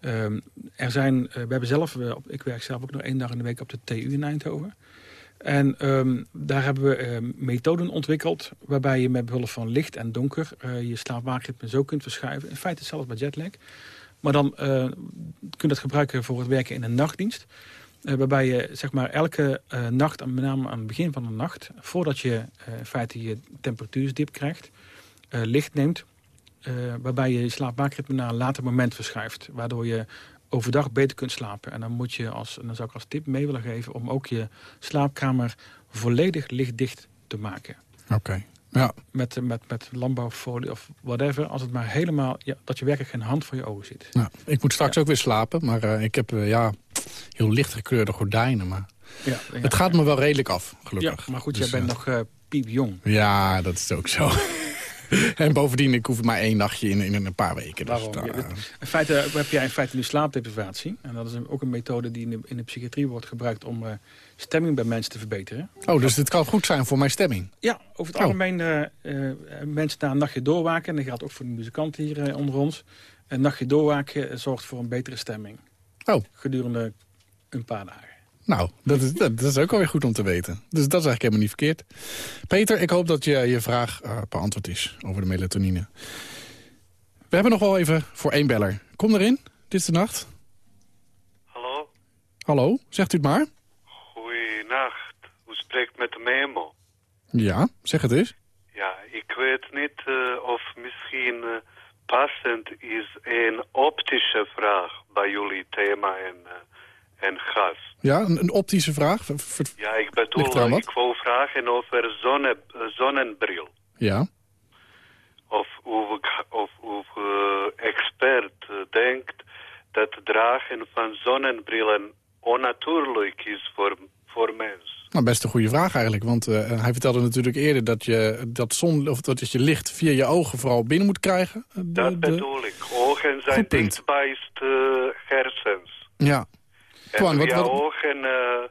Um, er zijn, we hebben zelf, ik werk zelf ook nog één dag in de week op de TU in Eindhoven. En um, daar hebben we uh, methoden ontwikkeld... waarbij je met behulp van licht en donker je slaapwaakritme zo kunt verschuiven. In feite zelfs bij jetlag. Maar dan uh, kun je dat gebruiken voor het werken in een nachtdienst. Uh, waarbij je zeg maar, elke uh, nacht, met name aan het begin van de nacht... voordat je in feite je temperatuursdip krijgt, licht neemt... waarbij je je slaapwaakritme naar een later moment verschuift. Waardoor je overdag beter kunt slapen. En dan, moet je als, en dan zou ik als tip mee willen geven... om ook je slaapkamer volledig lichtdicht te maken. Oké. Okay. Ja. Met, met, met landbouwfolie of whatever. Als het maar helemaal, ja, dat je werkelijk geen hand voor je ogen ziet. Ja, ik moet straks ja. ook weer slapen. Maar uh, ik heb uh, ja, heel licht gekleurde gordijnen. Maar ja, het gaat me wel redelijk af, gelukkig. Ja, maar goed, dus, jij bent uh, nog piepjong. Ja, dat is ook zo. en bovendien, ik hoef maar één nachtje in, in een paar weken. Dus Waarom? daar- dit- in feite heb jij in feite nu slaapdeprivatie. En dat is ook een methode die in de, in de psychiatrie wordt gebruikt... om eh, stemming bij mensen te verbeteren. oh, dus dit kan goed zijn voor mijn stemming. Ja, over het Oh. algemeen eh, eh, mensen daar een nachtje doorwaken. En dat geldt ook voor de muzikanten hier eh, onder ons. Een nachtje doorwaken eh, zorgt voor een betere stemming. Oh. Gedurende een paar dagen. Nou, dat is, dat, is ook alweer goed om te weten. Dus dat is eigenlijk helemaal niet verkeerd. Peter, ik hoop dat je je vraag eh, beantwoord is over de melatonine. We hebben nog wel even voor één beller. Kom erin, dit is de nacht. Hallo, Hallo, zegt u het maar. goeienacht. U spreekt met Memo. Ja, zeg het eens. Ja, ik weet niet eh, of misschien eh, passend is een optische vraag bij jullie thema en, en gast. Ja, een, een optische vraag. Ver- Ja, ik bedoel, eh, ik wil vragen over zonne, eh, zonnebril. Ja. Of uw, of uw eh, expert denkt dat het dragen van zonnebrillen onnatuurlijk is voor, voor mens. Nou, best een goede vraag eigenlijk. Want hij vertelde natuurlijk eerder dat je, dat, zon, of dat je licht via je ogen vooral binnen moet krijgen. De- Dat de- bedoel ik. Ogen zijn uh, hersens. Ja. Twan, wat- wat- ogen, eh,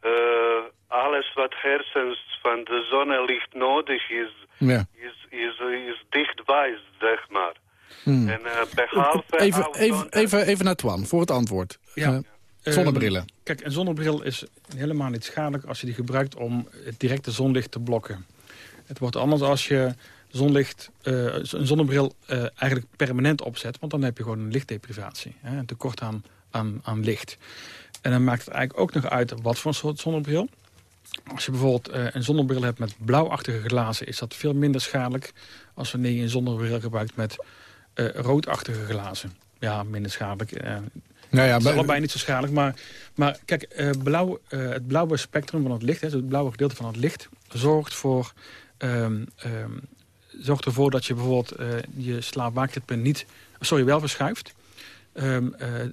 eh, alles wat hersens van de zonnelicht nodig is, ja. is, is, is dichtbij, zeg maar. Hmm. En eh, behalve... Even, oud- even, even, even naar Twan voor het antwoord. Ja. Zonnebrillen. Kijk, een zonnebril is helemaal niet schadelijk als je die gebruikt om het directe zonlicht te blokken. Het wordt anders als je zonlicht, eh, een zonnebril eh, eigenlijk permanent opzet. Want dan heb je gewoon een lichtdeprivatie. Hè, een tekort aan, aan, aan licht. En dan maakt het eigenlijk ook nog uit wat voor een soort zonnebril. Als je bijvoorbeeld eh, een zonnebril hebt met blauwachtige glazen... is dat veel minder schadelijk als wanneer je een zonnebril gebruikt met eh, roodachtige glazen. Ja, minder schadelijk. eh, Nou ja, het is allebei niet zo schadelijk. Maar, maar kijk, blauw, het blauwe spectrum van het licht, hè, dus het blauwe gedeelte van het licht, zorgt, voor, ehm, ehm, zorgt ervoor dat je bijvoorbeeld je slaapwaakritme niet, sorry, wel verschuift. Ehm, eh, eh,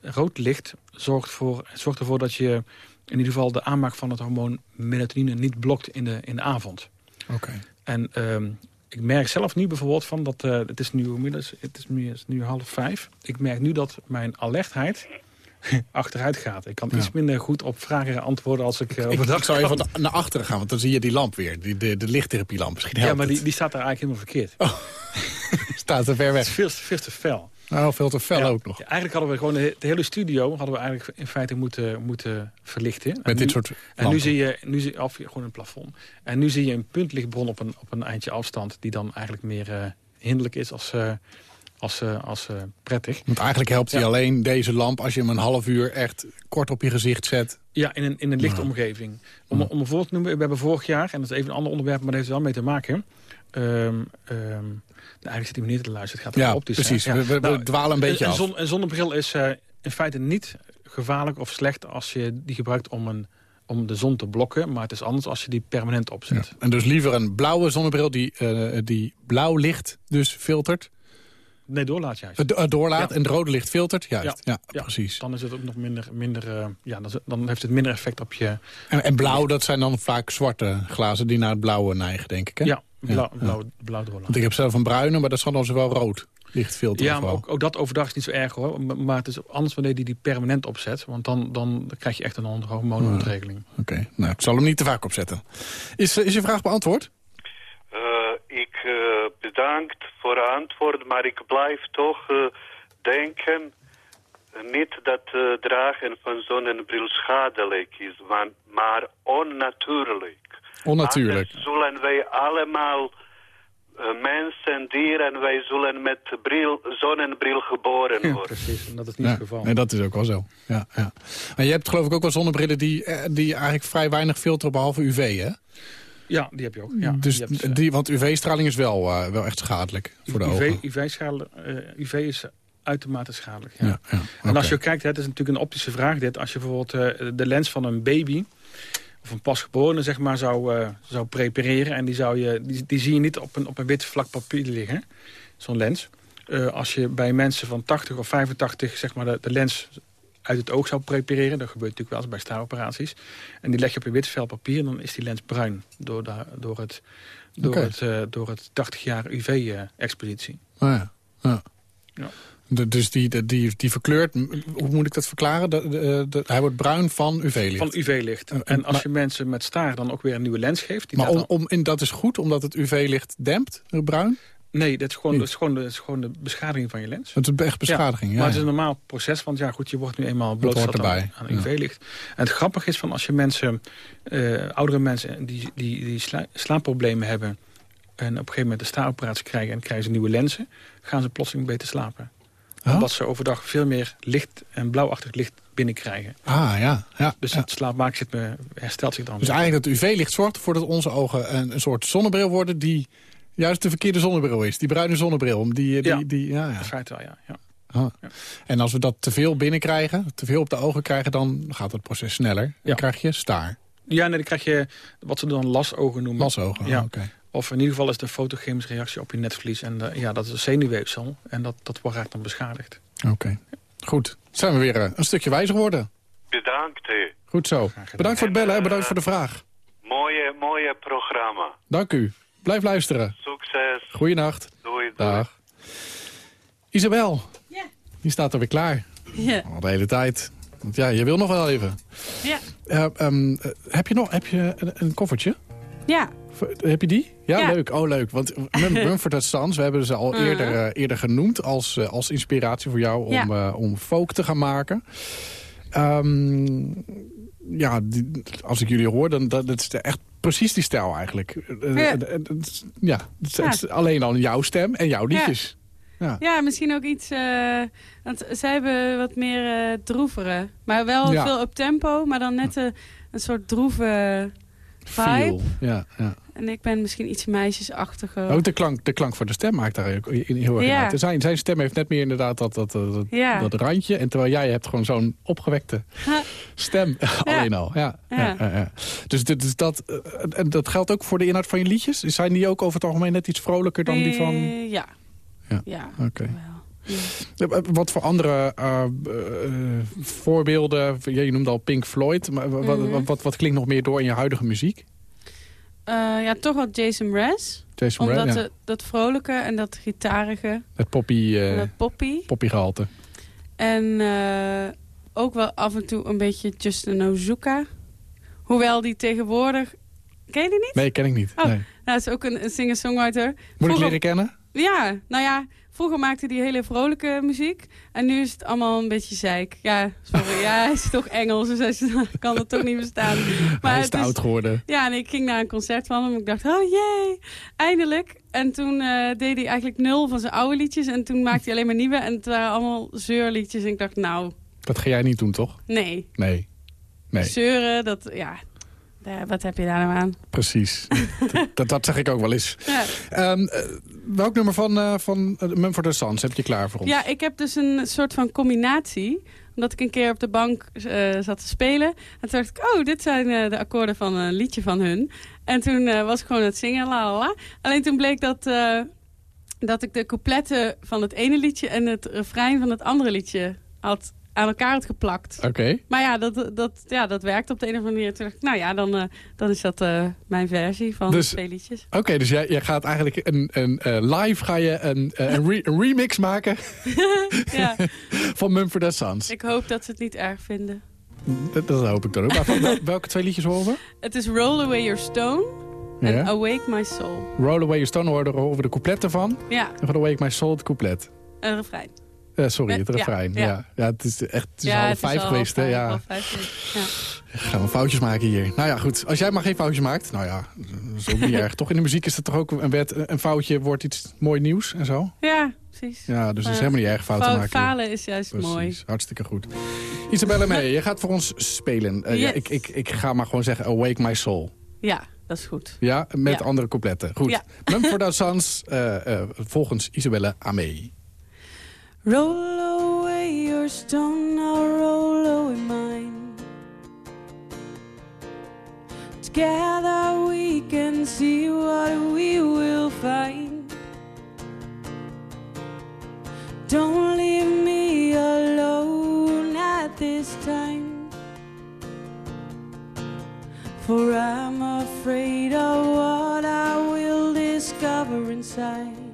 rood licht zorgt, voor, zorgt ervoor dat je in ieder geval de aanmaak van het hormoon melatonine niet blokt in de, in de avond. Oké. En ehm, ik merk zelf nu bijvoorbeeld van dat eh, het is nu inmiddels, het is nu, is nu half vijf. Ik merk nu dat mijn alertheid achteruit gaat. Ik kan Ja. iets minder goed op vragen antwoorden als ik uh, Ik, overdag ik zou even wat naar achteren gaan, want dan zie je die lamp weer. Die, de, de lichttherapielamp. Misschien helpt Ja, maar die, die staat daar eigenlijk helemaal verkeerd. staat er ver Het is weg. veel, veel te fel. Nou, veel te fel Ja, ook nog. eigenlijk hadden we gewoon de, hele studio hadden we eigenlijk in feite moeten, moeten verlichten. En Met nu- dit soort En nu lampen. zie je, nu zie of gewoon een plafond. En nu zie je een puntlichtbron op een, op een eindje afstand... die dan eigenlijk meer eh, hinderlijk is als, eh, als, eh, als prettig. Want eigenlijk helpt hij Ja. alleen deze lamp als je hem een half uur echt kort op je gezicht zet. Ja, in een, in een lichte omgeving. Om, om een voorbeeld te noemen, we hebben vorig jaar... en dat is even een ander onderwerp, maar dat heeft er wel mee te maken... Ehm, ehm, nou, eigenlijk zit hij meneer te luisteren. Het gaat Ja, hè? precies. We- we- we dwalen een beetje een, af. zon- een zonnebril is eh, in feite niet gevaarlijk of slecht... als je die gebruikt om, een, om de zon te blokken. Maar het is anders als je die permanent opzet. En dus liever een blauwe zonnebril die, eh, die blauw licht dus filtert. Nee, doorlaat juist. eh, do- eh, doorlaat Ja. en het rode licht filtert. Juist, ja, Ja, precies. Dan is het ook nog minder... minder eh, ja, dan, dan heeft het minder effect op je... En, en blauw, dat zijn dan vaak zwarte glazen die naar het blauwe neigen, denk ik. Hè? Ja, blauw, ja. blauw. Want ik heb zelf een bruine, maar dat zal dan zowel rood licht filteren. Ja, maar ook, ook dat overdag is niet zo erg hoor. Maar, het is anders wanneer die die permanent opzet. Want dan, dan krijg je echt een andere hormoonontregeling. Oké, nou, ik zal hem niet te vaak opzetten. Is, eh, is je vraag beantwoord? Eh, ik eh, bedankt voor het antwoord, maar ik blijf toch denken... niet dat dragen van zonnebril schadelijk is, maar onnatuurlijk. Onnatuurlijk. Anders zullen wij allemaal eh, mensen, dieren, wij zullen met bril, zonnebril geboren worden. Precies, en dat is niet Ja, het geval. nee, dat is ook wel zo. Ja, ja. Maar je hebt geloof ik ook wel zonnebrillen die, eh, die eigenlijk vrij weinig filteren behalve UV, hè? Ja, die heb je ook. Ja, dus hebt, eh, die, want UV-straling is wel, eh, wel echt schadelijk voor de UV, ogen. UV, schadelijk, eh, UV is uitermate schadelijk. Ja. Ja, ja, En als je kijkt, hè, het is natuurlijk een optische vraag dit. Als je bijvoorbeeld eh, de lens van een baby of een pasgeborene zeg maar, zou, eh, zou prepareren... en die, zou je, die, die zie je niet op een, op een wit vlak papier liggen, zo'n lens. Eh, als je bij mensen van 80 of 85 zeg maar, de, de lens uit het oog zou prepareren... dat gebeurt natuurlijk wel eens bij staaroperaties... en die leg je op een wit vel papier... dan is die lens bruin door, de, door, het, door, het, eh, door het 80 jaar UV-expeditie. Oh ja. ja. Ja. De- dus die, de- die, die verkleurt, hoe moet ik dat verklaren? De, de, de- hij wordt bruin van UV-licht. Van UV-licht. En- En als maar- je mensen met staar dan ook weer een nieuwe lens geeft... Die maar om, en dat is goed, omdat het UV-licht dempt, eh, bruin? Nee, dat is, gewoon, dat, is gewoon, dat is gewoon de beschadiging van je lens. Het is echt beschadiging, ja. maar het is een normaal proces, want ja, goed, je wordt nu eenmaal blootgesteld aan, ja. UV-licht. En het grappige is van als je mensen, eh, oudere mensen die, die, die sla- slaapproblemen hebben... en op een gegeven moment een staaroperatie krijgen en krijgen ze nieuwe lenzen... gaan ze plotseling beter slapen. Oh? Omdat ze overdag veel meer licht en blauwachtig licht binnenkrijgen. Ah, ja. ja, Dus ja. het slaapmaakritme herstelt zich dan. Dus eigenlijk dat UV-licht zorgt ervoor dat onze ogen een, een soort zonnebril worden... die juist de verkeerde zonnebril is. Die bruine zonnebril. Die, die, Ja. die, ja, ja. Feite wel, ja. ja. Ah. En als we dat te veel binnenkrijgen, te veel op de ogen krijgen... dan gaat het proces sneller. Dan krijg je staar. Ja, nee, dan krijg je wat ze dan lasogen noemen. Lasogen, Ja. oké. Of in ieder geval is de fotochemische reactie op je netvlies. En eh, ja, dat is een zenuwweefsel. En dat, dat wordt eigenlijk dan beschadigd. Oké. Goed. Zijn we weer eh, een stukje wijzer geworden. Bedankt. hè. Goed zo. Bedankt voor het bellen, bedankt voor de vraag. Mooie, mooie programma. Dank u. Blijf luisteren. Succes. Goeienacht. Doei, doei. Dag. Isabel. Ja. Die staat er weer klaar. Ja. Al de hele tijd. Want ja, je wil nog wel even. Ja. Eh, ehm, eh, heb je nog heb je een, een koffertje? Ja. V- Heb je die? Ja, Ja. leuk. Oh, leuk. Want Mum- Mumford Sons, we hebben ze al Uh-huh. eerder, eh, eerder genoemd... Als, eh, als inspiratie voor jou om, Ja. eh, om folk te gaan maken. Ehm, ja, die- als ik jullie hoor, dan dat, dat is echt precies die stijl eigenlijk. Ja. is- ja, alleen al jouw stem en jouw liedjes. Ja. Ja, misschien ook iets... want zij hebben wat meer droevere. Maar wel Ja. veel op tempo, maar dan net een soort droeve vibe. Feel. Ja, ja. En ik ben misschien iets meisjesachtiger. Ook de klank, de klank van de stem maakt daar ook in- heel erg Ja. uit. Zijn, zijn stem heeft net meer inderdaad dat, dat, dat, dat, Ja. dat randje. En terwijl jij hebt gewoon zo'n opgewekte stem alleen al. Ja. Dus, dus dat, eh, en dat geldt ook voor de inhoud van je liedjes? Zijn die ook over het algemeen net iets vrolijker dan die van... Eh, ja. Ja. Ja. Oké. Ja. Wat voor andere eh, eh, voorbeelden? Je noemde al Pink Floyd. Maar wa- wa- Mhm. wat, wat, wat klinkt nog meer door in je huidige muziek? Eh, ja, toch wel Jason Mraz. Jason Omdat Mraz, ja. het- dat vrolijke en dat gitarige Het poppy, dat poppy. poppy gehalte. En eh, ook wel af en toe een beetje Justin Ozuka. Hoewel die tegenwoordig... Ken je die niet? Nee, ken ik niet. Oh. Nee. Nou, dat is ook een, een singer-songwriter. Moet ik Vroeger- leren kennen? Ja, nou ja, vroeger maakte hij hele vrolijke muziek. En nu is het allemaal een beetje zeik. Ja, sorry. ja, hij is toch Engels, dus hij kan het toch niet verstaan. Hij is het oud geworden. Ja, en ik ging naar een concert van hem. Ik dacht, oh jee, eindelijk. En toen eh, deed hij eigenlijk nul van zijn oude liedjes. En toen maakte hij alleen maar nieuwe. En het waren allemaal zeurliedjes. En ik dacht, nou, Dat ga jij niet doen, toch? nee. Nee. Nee, Zeuren, dat, ja, wat heb je daar nou aan? precies. dat, dat zeg ik ook wel eens. Ja. Ehm, eh, welk nummer van, eh van eh, Mumford Sons heb je klaar voor ons? Ja, ik heb dus een soort van combinatie. Omdat ik een keer op de bank zat te spelen. En toen dacht ik, oh, dit zijn de akkoorden van een liedje van hun. En toen was ik gewoon aan het zingen, la la la. Alleen toen bleek dat, dat ik de coupletten van het ene liedje... en het refrein van het andere liedje had aan elkaar had geplakt. Oké. Maar ja dat, dat, ja, dat werkt op de een of andere manier. Toen dacht ik, nou ja, dan, eh, dan is dat eh, mijn versie van Dus- twee liedjes. Oké, dus jij, jij gaat eigenlijk een, een eh, live ga je een, een, re- een remix maken van Mumford Sons. ik hoop dat ze het niet erg vinden. Dat, dat hoop ik dan ook. Maar van wel- welke twee liedjes horen we? Het is Roll Away Your Stone en. Awake My Soul. Roll Away Your Stone horen we over de coupletten van. Ja, En van Awake My Soul het couplet. een refrein. Eh, sorry, het Ja, refrein. Ja, ja. ja. het is echt het is ja, half het vijf al geweest. hè? Ja. Ja. Gaan we foutjes maken hier. Nou ja, goed. Als jij maar geen foutjes maakt, nou ja, dat is ook niet erg. Toch in de muziek is het toch ook een wet, een foutje wordt iets mooi nieuws en zo? ja, precies. Ja, dus het is helemaal niet erg fouten maken. Falen is juist Precies, mooi. hartstikke goed. Isabelle mee, je gaat voor ons spelen. Eh, ja, Yes. ik, ik, ik ga maar gewoon zeggen Awake My Soul. Ja, dat is goed. Ja, met andere coupletten. Goed. Ja. Mumford Sons, eh, eh, volgens Isabelle Amee. Roll away your stone, I'll roll away mine. Together we can see what we will find. Don't leave me alone at this time. For I'm afraid of what I will discover Awake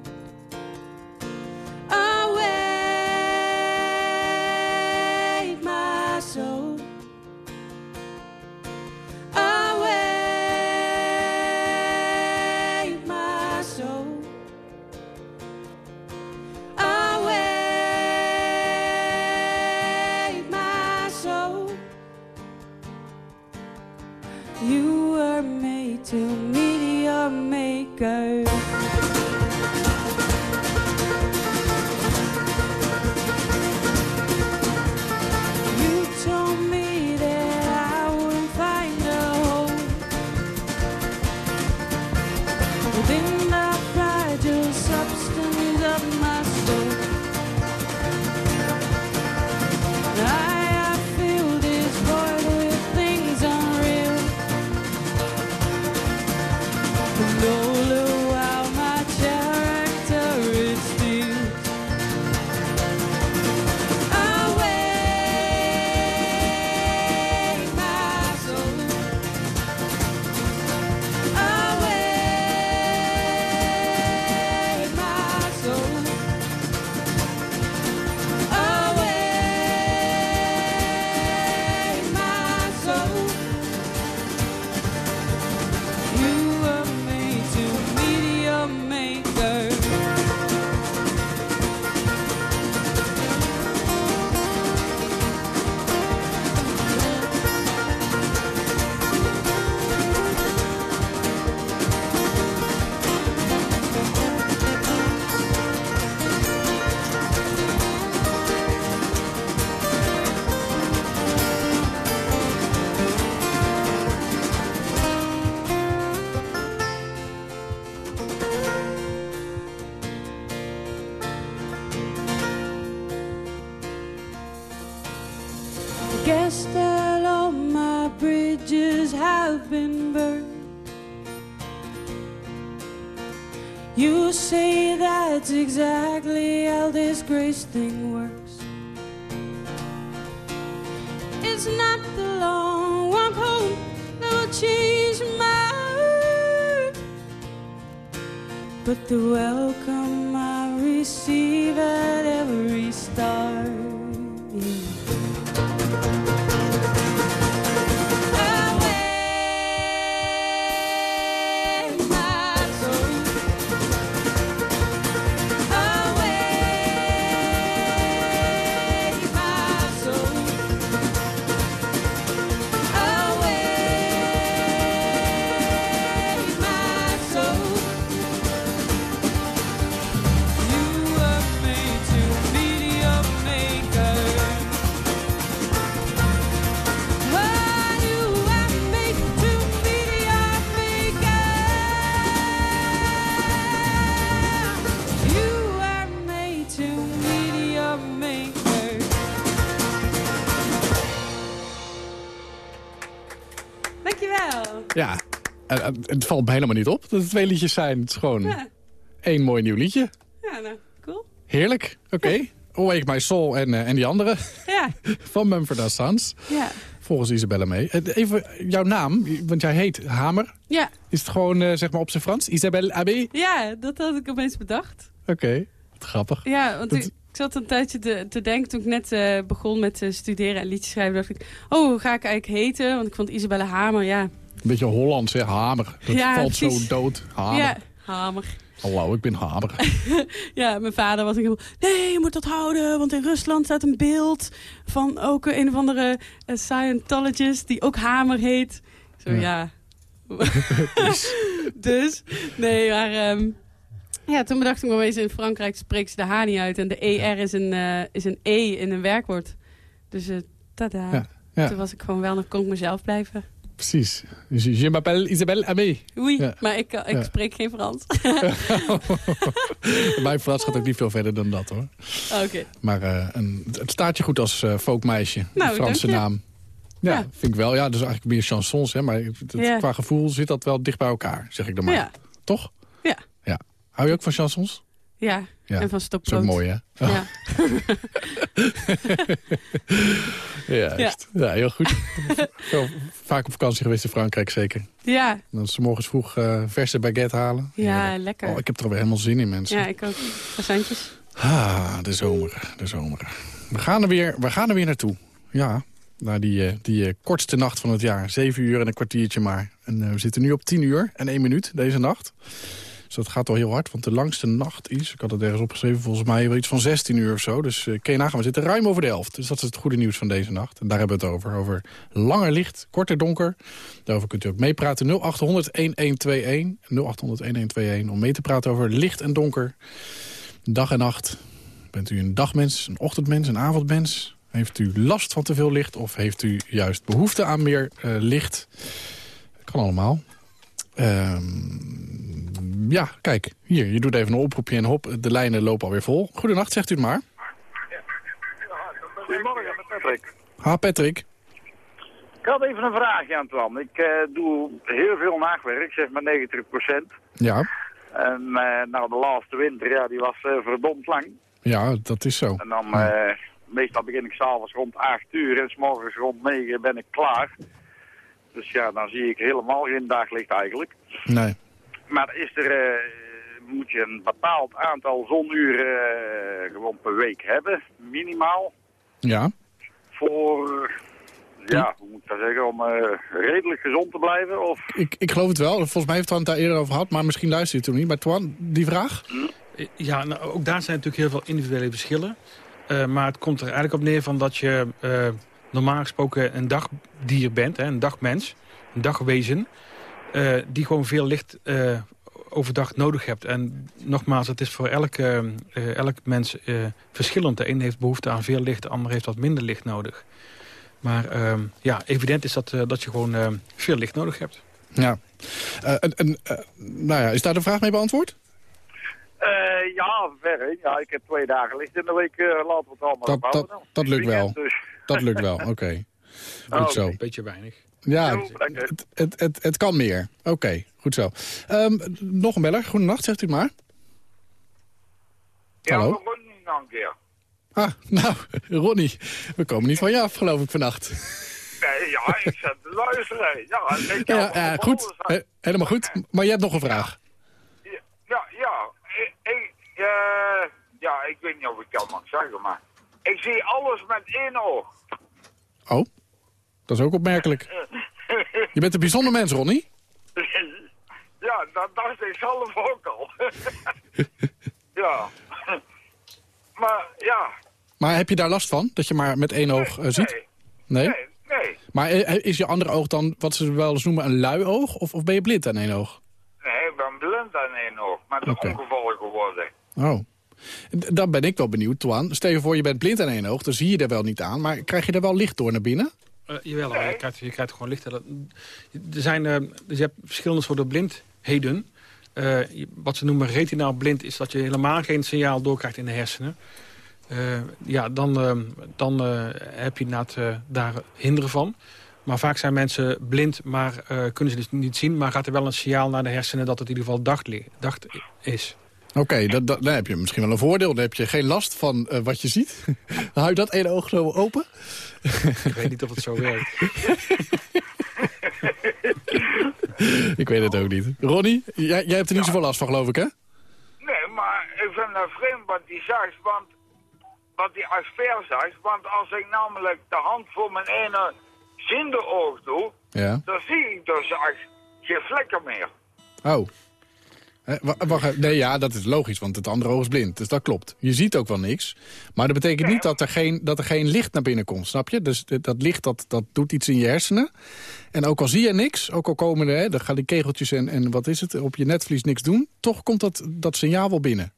that's exactly how this grace thing works. It's not the long walk home that will change my heart, but the welcome I receive at every start. En het valt me helemaal niet op dat het twee liedjes zijn. Het is gewoon Ja, één mooi nieuw liedje. ja nou, cool. Heerlijk. Oké. Awake My Soul en, eh, en die andere Ja, van Mumford Sons. ja. Volgens Isabelle mee. Eh, Even jouw naam, want jij heet Hamer. Ja, Is het gewoon eh, zeg maar op zijn Frans? Isabelle Abbé? ja, dat had ik opeens bedacht. Oké, grappig. Ja, want Dat- ik, ik zat een tijdje te, te denken toen ik net eh, begon met eh, studeren en liedjes schrijven. dacht ik, oh, hoe ga ik eigenlijk heten? Want ik vond Isabelle Hamer, ja. Een beetje Hollands, hè? Hamer. Dat Ja, valt zo dood. Hamer. Ja, Hamer. Hallo, ik ben Hamer. Ja, mijn vader was ik helemaal... Nee, je moet dat houden, want in Rusland staat een beeld... van ook een of andere eh, Scientologist die ook Hamer heet. Zo, Ja. ja. dus, nee, maar... ehm, ja, toen bedacht ik me opeens in Frankrijk spreekt ze de H niet uit... en de ER is een, eh, is een E in een werkwoord. Dus eh tada. Ja, ja. Toen was ik gewoon wel, nog kon ik mezelf blijven. Precies. Je, m'appelle Isabelle. Oei, Ja. maar ik, ik Ja. spreek geen Frans. Mijn Frans gaat ook niet veel verder dan dat, hoor. Oké. Maar eh, een, het staat je goed als eh folkmeisje. Nou, Franse naam. Ja, Ja. vind ik wel. Ja, dus eigenlijk meer chansons, hè. Maar het- het- Ja. qua gevoel zit dat wel dicht bij elkaar, zeg ik dan maar. Toch? Ja. Ja. Hou je ook van chansons? Ja, Ja. En van Dat is stokbrood. ook mooi, hè? Ja. Ja, juist. ja. heel goed. Vaak op vakantie geweest in Frankrijk, zeker. ja, Dan ze morgens vroeg eh, verse baguette halen. ja, lekker. Oh, ik heb er alweer helemaal zin in, mensen. Ja, ik ook. Croissantjes. Ah, de zomer, de zomer. We gaan er weer, we gaan er weer naartoe. Ja, naar die, eh, die eh, kortste nacht van het jaar. Zeven uur en een kwartiertje maar. En we zitten nu op tien uur en één minuut deze nacht. Dus dat gaat al heel hard, want de langste nacht is... ik had het ergens opgeschreven, volgens mij wel iets van 16 uur of zo. Dus uh, kun je nagaan, we zitten ruim over de helft. Dus dat is het goede nieuws van deze nacht. En daar hebben we het over. Over langer licht, korter donker. Daarover kunt u ook meepraten. 0800-1121. 0800-1121 om mee te praten over licht en donker. Dag en nacht. Bent u een dagmens, een ochtendmens, een avondmens? Heeft u last van te veel licht of heeft u juist behoefte aan meer eh, licht? Kan allemaal. Ehm, ja, kijk, hier, je doet even een oproepje en hop, de lijnen lopen alweer vol. Goedenacht, zegt u het maar. Goedemorgen, met Patrick. Ha, Patrick. Ik had even een vraagje, Antoine. Ik eh, doe heel veel nachtwerk, zeg maar 90% Ja, En eh, nou, de laatste winter, ja, die was eh, verdomd lang. ja, dat is zo. En dan, meestal begin ik s'avonds rond 8 uur en s morgens rond 9 ben ik klaar. Dus ja, dan zie ik helemaal geen daglicht eigenlijk. Nee. Maar is er, eh, moet je een bepaald aantal zonuren eh, gewoon per week hebben, minimaal, Ja, voor, ja, hoe moet ik dat zeggen, om eh, redelijk gezond te blijven? Of ik, ik geloof het wel. Volgens mij heeft Twan het daar eerder over gehad, maar misschien luistert u toen niet. Maar Twan, die vraag? Ja, nou, ook daar zijn natuurlijk heel veel individuele verschillen. Eh, maar het komt er eigenlijk op neer van dat je eh, normaal gesproken een dagdier bent, hè, een dagmens, een dagwezen, eh, die gewoon veel licht eh, overdag nodig hebt. En nogmaals, het is voor elke, eh, elk mens eh, verschillend. De een heeft behoefte aan veel licht, de ander heeft wat minder licht nodig. Maar ehm, ja, evident is dat, dat je gewoon eh, veel licht nodig hebt. Ja. Eh, en, en, nou ja, is daar de vraag mee beantwoord? Eh, ja, verre. Ja, ik heb twee dagen licht in de week. eh, laten we het allemaal Dat, dat, lukt wel. Dus. Dat lukt wel, oké. Goed Oh, zo. oké. Een beetje weinig. Ja, het, het, het, kan meer. Oké, goed zo. Ehm, nog een beller. Goedenacht, zegt u maar. Ja, Hallo? niet nog een keer. Ah, nou, Ronnie, we komen niet van je af, geloof ik, vannacht. Nee, ja, ik zat te luisteren. Ja, ik Ja, ja, van goed. He- helemaal goed. Maar je hebt nog een vraag. Ja, ja. Ik, ik, eh, ja, ik weet niet of ik dat mag zeggen, maar... Ik zie alles met één oog. Oh, dat is ook opmerkelijk. Je bent een bijzonder mens, Ronnie. ja, dat dacht ik zelf ook al. ja. maar ja, Maar heb je daar last van, dat je maar met één oog eh, ziet? nee, Nee? nee. Maar eh, is je andere oog dan, wat ze wel eens noemen, een lui oog? Of, of ben je blind aan één oog? Nee, ik ben blind aan één oog. Met de Oké. ongevallen geworden. Oh. Dan ben ik wel benieuwd, Twan. Stel je voor, je bent blind aan één oog, dan zie je er wel niet aan. Maar krijg je er wel licht door naar binnen? Eh, jawel, je, krijgt, je krijgt gewoon licht. Er zijn, eh, dus je hebt verschillende soorten blindheden. Eh, wat ze noemen retinaal blind is dat je helemaal geen signaal doorkrijgt in de hersenen. Ja, dan, dan heb je inderdaad daar hinderen van. Maar vaak zijn mensen blind, maar kunnen ze dus niet zien. Maar gaat er wel een signaal naar de hersenen dat het in ieder geval dacht, dacht is. Oké, dat, dat, dan heb je misschien wel een voordeel. Dan heb je geen last van eh, wat je ziet. Dan hou je dat ene oog zo open. Ik weet niet of het zo werkt. Ik weet het ook niet. Ronnie, jij, jij hebt er niet zoveel last van, geloof ik, hè? Nee, maar ik vind het vreemd wat hij zegt, want wat die expert zegt, want als ik namelijk de hand voor mijn ene ziende oog doe, Ja. dan zie ik dus echt geen vlekken meer. Oh. Wa- wacht, nee, ja, dat is logisch, want het andere oog is blind. Dus dat klopt. Je ziet ook wel niks. Maar dat betekent niet dat er geen, dat er geen licht naar binnen komt, snap je? Dus dat licht, dat, dat doet iets in je hersenen. En ook al zie je niks, ook al komen er, hè, dan gaan die kegeltjes en, en wat is het, op je netvlies niks doen. Toch komt dat, dat signaal wel binnen.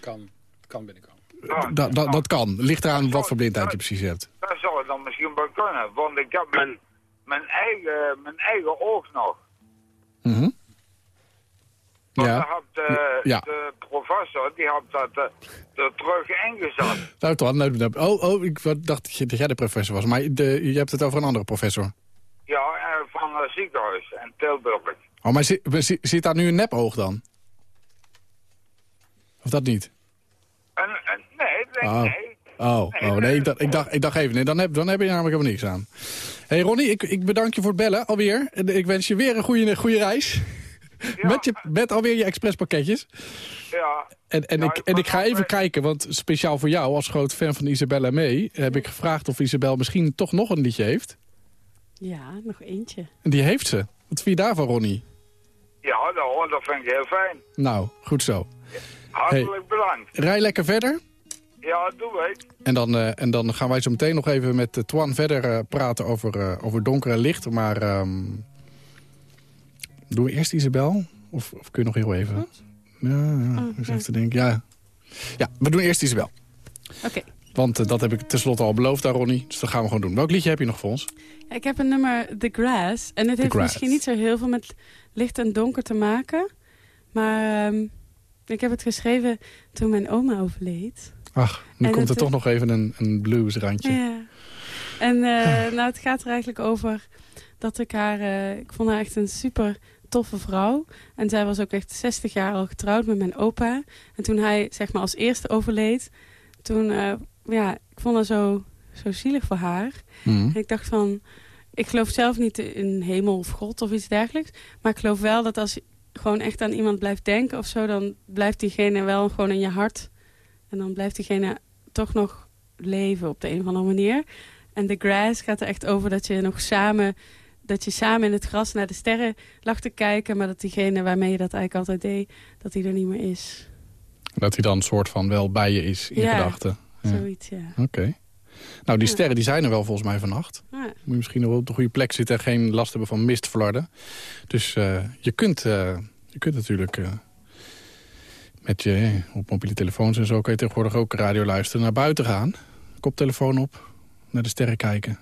Kan, kan binnenkomen. Da, da- dat kan. Ligt eraan wat voor blindheid je precies hebt. Dat zou het dan misschien wel kunnen, want ik heb mijn, mijn, eigen, mijn eigen oog nog. Mhm. Want Ja. had de, Ja. de professor, die had dat eh, er terug ingezet. Nou, Twan, nou, nou, oh, oh, ik dacht dat jij de professor was. Maar de, je hebt het over een andere professor. Ja, eh, van het ziekenhuis in Tilburg. Oh, maar zit, zit daar nu een nepoog dan? Of dat niet? zeg Oh. nee. Oh, oh nee, ik dacht, ik dacht, ik dacht even, nee, dan, heb, dan heb je namelijk helemaal niks aan. hey Ronnie, ik, ik bedank je voor het bellen alweer. En Ik wens je weer een goede, goede reis. Met, je, met alweer je expresspakketjes. Ja. En, en, Ja, ik, en ik ga even kijken, want speciaal voor jou als groot fan van Isabella Mee... heb ik gevraagd of Isabel misschien toch nog een liedje heeft. Ja, nog eentje. En die heeft ze. Wat vind je daarvan, Ronnie? Ja, nou, dat vind ik heel fijn. Nou, goed zo. Hartelijk bedankt. Rij lekker verder. Ja, doe ik. En dan, eh, en dan gaan wij zo meteen nog even met uh, Twan verder eh, praten over, eh, over donker en licht. Maar ehm, doen we eerst Isabel? Of, of kun je nog heel even? Ja, ja. Oh, ik even te denken. Ja. ja, we doen eerst Isabel. Oké. Want eh, dat heb ik tenslotte al beloofd aan Ronnie. Dus dat gaan we gewoon doen. Welk liedje heb je nog voor ons? Ja, ik heb een nummer The Grass. En het heeft Grass. misschien niet zo heel veel met licht en donker te maken. Maar ehm, ik heb het geschreven toen mijn oma overleed. Ach, nu En komt er toch nog even een, een bluesrandje. Ja. En eh, nou, het gaat er eigenlijk over dat ik haar... eh, ik vond haar echt een super toffe vrouw. En zij was ook echt 60 jaar al getrouwd met mijn opa. En toen hij zeg maar als eerste overleed... Toen, eh, ja, ik vond haar zo, zo zielig voor haar. Mhm. En ik dacht van... Ik geloof zelf niet in hemel of God of iets dergelijks. Maar ik geloof wel dat als je gewoon echt aan iemand blijft denken of zo... dan blijft diegene wel gewoon in je hart. En dan blijft diegene toch nog leven op de een of andere manier. En The Grass gaat er echt over dat je nog samen... dat je samen in het gras naar de sterren lag te kijken... maar dat diegene waarmee je dat eigenlijk altijd deed... dat die er niet meer is. Dat hij dan een soort van wel bij je is in Ja, gedachten. Ja. Zoiets, ja. Oké. Nou, die Ja. sterren die zijn er wel volgens mij vannacht. Ja. Moet je misschien nog op de goede plek zitten... en geen last hebben van mistflarden. Dus eh, je, kunt, eh, je kunt natuurlijk... eh, met je op mobiele telefoons en zo... kan je tegenwoordig ook radio luisteren. Naar buiten gaan. Koptelefoon op. Naar de sterren kijken.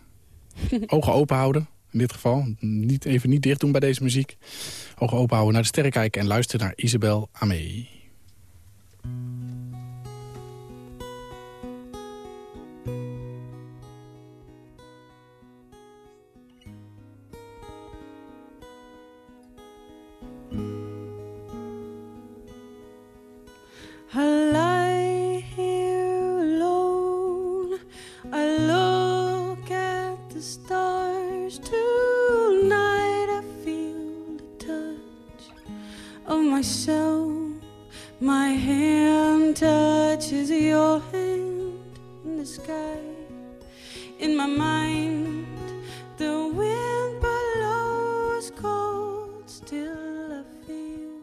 Ogen open houden. In dit geval. Niet, even niet dicht doen bij deze muziek. Ogen open houden. Naar de sterren kijken. En luisteren naar Isabel Amee. I myself. My hand touches your hand in the sky. In my mind, the wind blows cold. Still, I feel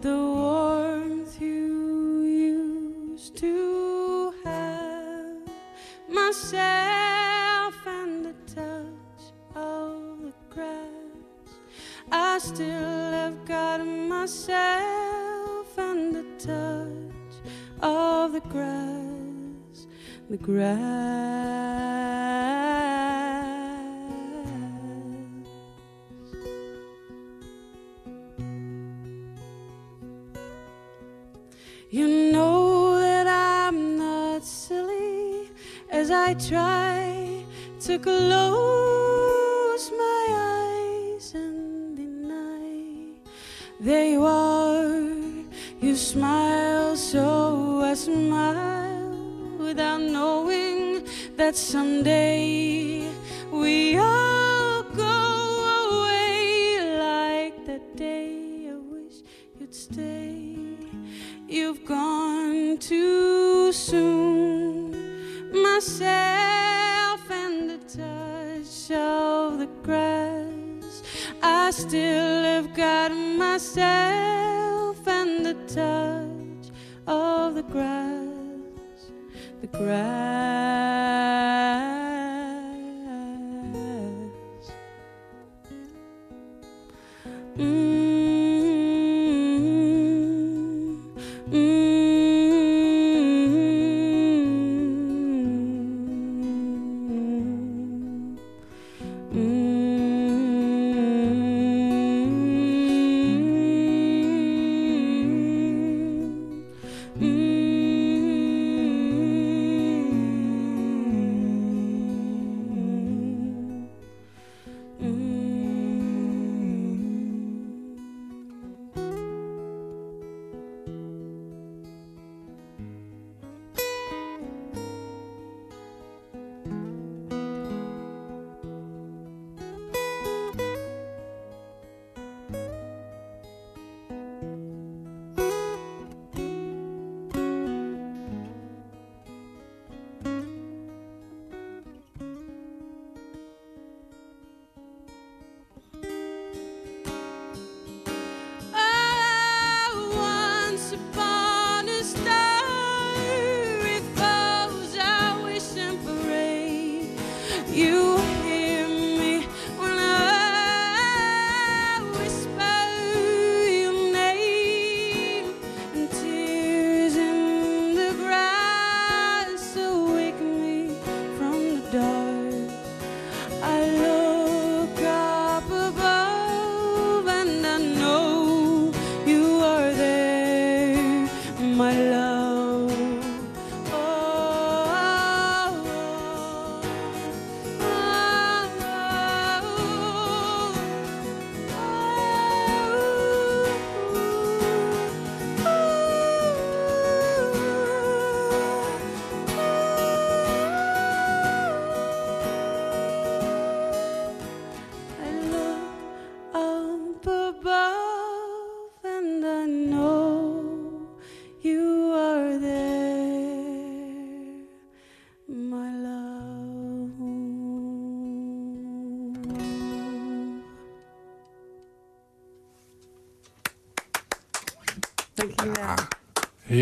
the warmth you used to have myself I still have got myself and the touch of the grass the grass. You know that I'm not silly as I try to close someday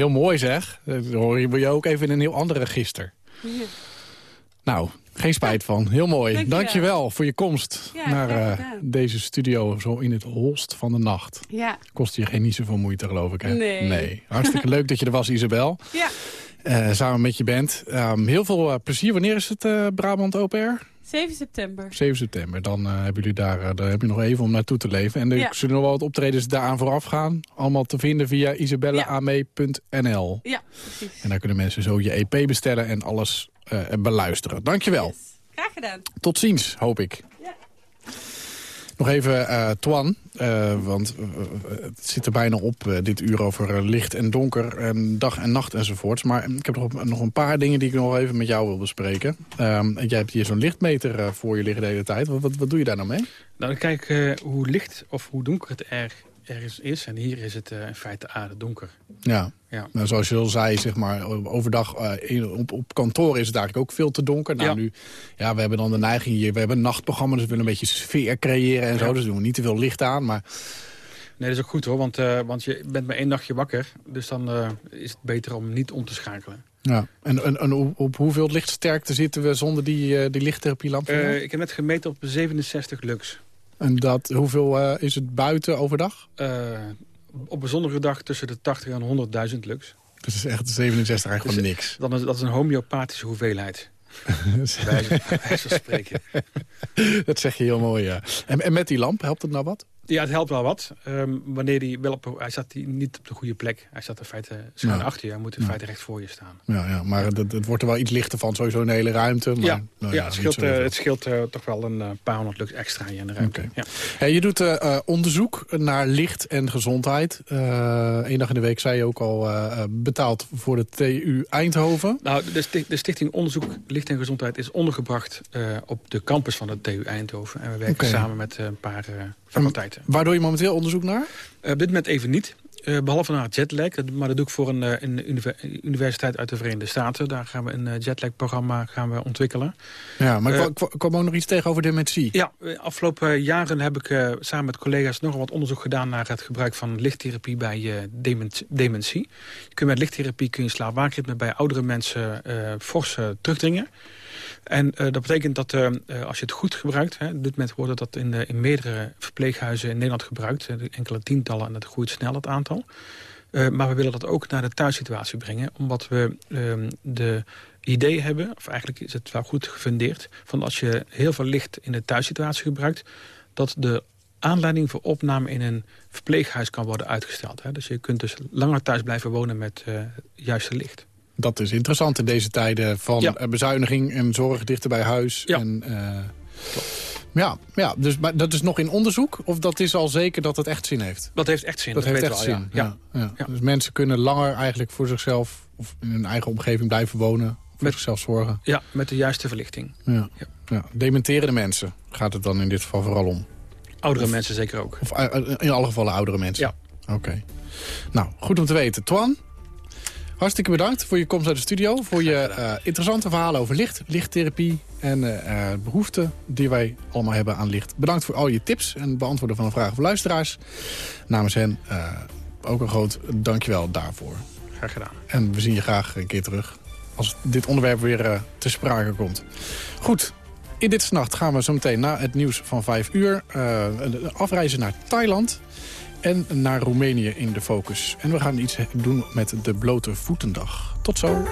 Heel mooi zeg. Dan hoor je je ook even in een heel ander register. Ja. Nou, geen spijt van. Heel mooi. Dankjewel. Dankjewel voor je komst Ja, naar eh, deze studio zo in het holst van de nacht. Ja. Kost je geen niet zoveel moeite, geloof ik, hè? Nee. Hartstikke leuk dat je er was, Isabel. Ja. Eh, samen met je band. Ehm, heel veel eh, plezier. Wanneer is het Brabant Open Air? 7 september. 7 september. Dan eh, hebben jullie daar, eh, daar heb je nog even om naartoe te leven. En er Ja. zullen nog wel wat optredens daaraan vooraf gaan. Allemaal te vinden via isabelleame.nl. Ja, precies. En daar kunnen mensen zo je EP bestellen en alles eh, beluisteren. Dankjewel. Graag gedaan. Tot ziens, hoop ik. Ja. Nog even eh Twan, eh, want eh, het zit er bijna op, dit uur over licht en donker, en dag en nacht enzovoorts. Maar ik heb nog, nog een paar dingen die ik nog even met jou wil bespreken. Ehm, jij hebt hier zo'n lichtmeter voor je liggen de hele tijd. Wat, wat, doe je daar nou mee? Nou, kijk ik eh, hoe licht of hoe donker het er, ergens is. En hier is het eh, in feite aarde-donker. Ja. Ja. Nou, zoals je al zei, zeg maar, overdag eh, in- op, op kantoor is het eigenlijk ook veel te donker. Nou, Ja. nu, ja, we hebben dan de neiging hier, we hebben een nachtprogramma, dus we willen een beetje sfeer creëren en zo. Dus doen we niet te veel licht aan, maar Nee, dat is ook goed hoor, want, eh, want je bent maar één nachtje wakker. Dus dan is het beter om niet om te schakelen. Ja, en, en, en op, op hoeveel lichtsterkte zitten we zonder die, die lichttherapielamp? ik heb net gemeten op 67 lux. En dat, hoeveel eh, is het buiten overdag? Eh, op een zonnige dag tussen de 80 en 100.000 lux. Dat is echt 67 eigenlijk Dus, niks. Dan is, dat is een homeopathische hoeveelheid. Spreken. dat zeg je heel mooi, ja. En, en met die lamp, helpt het nou wat? Ja, het helpt wel wat. Ehm, wanneer die wel op, hij zat niet op de goede plek. Hij zat in feite schuin Ja. achter je. Hij moet in Ja. feite recht voor je staan. Ja, ja maar het, het wordt er wel iets lichter van, sowieso een hele ruimte. Maar, ja, nou ja, het scheelt, eh, het scheelt eh, toch wel een eh, paar honderd lux extra in de ruimte. Ja. Hey, je doet onderzoek naar licht en gezondheid. Eén dag in de week zei je ook al betaald voor de TU Eindhoven. Nou, de, sti- de Stichting Onderzoek Licht en Gezondheid is ondergebracht op de campus van de TU Eindhoven. En we werken samen met een paar faculteiten. Waar doe je momenteel onderzoek naar? Eh, op dit moment even niet. Eh, behalve naar jetlag, dat- maar dat doe ik voor een, eh, een univer- universiteit uit de Verenigde Staten. Daar gaan we een eh, jetlag-programma gaan we ontwikkelen. Ja, maar Eh, ik kwam- ook nog iets tegen over dementie. Ja, eh, afgelopen jaren heb ik eh, samen met collega's nogal wat onderzoek gedaan naar het gebruik van lichttherapie bij eh, dement- dementie. Je kunt met lichttherapie kun je slaapwaakritme bij oudere mensen eh, fors eh, terugdringen. En eh, dat betekent dat eh, eh, als je het goed gebruikt, hè, dit moment wordt dat in, in meerdere verpleeghuizen in Nederland gebruikt, enkele tientallen en dat groeit snel het aantal. Maar we willen dat ook naar de thuissituatie brengen, omdat we ehm, de idee hebben, of eigenlijk is het wel goed gefundeerd, van als je heel veel licht in de thuissituatie gebruikt, dat de aanleiding voor opname in een verpleeghuis kan worden uitgesteld. Hè. Dus je kunt dus langer thuis blijven wonen met eh juiste licht. Dat is interessant in deze tijden van Ja. eh, bezuiniging en zorg dichter bij huis. Ja. En, eh, ja, ja, dus maar dat is nog in onderzoek? Of dat is al zeker dat het echt zin heeft? Dat heeft echt zin. Dat, heeft weten echt zin. Ja. Ja. Ja. Ja. Dus mensen kunnen langer eigenlijk voor zichzelf... of in hun eigen omgeving blijven wonen. Voor Met- zichzelf zorgen. Ja, met de juiste verlichting. Ja. Ja. Ja. Dementerende mensen gaat het dan in dit geval vooral om. Oudere mensen zeker ook. Of eh, in alle gevallen oudere mensen? Ja. Oké. Nou, goed om te weten. Twan, hartstikke bedankt voor je komst uit de studio. Voor je eh, interessante verhalen over licht, lichttherapie en eh, eh, behoeften die wij allemaal hebben aan licht. Bedankt voor al je tips en beantwoorden van de vragen van luisteraars. Namens hen ook een groot dankjewel daarvoor. Graag gedaan. En we zien je graag een keer terug als dit onderwerp weer te sprake komt. Goed, in dit nacht gaan we zo meteen na het nieuws van 5 uur afreizen naar Thailand en naar Roemenië in de focus. En we gaan iets doen met de blote voetendag. Tot zo.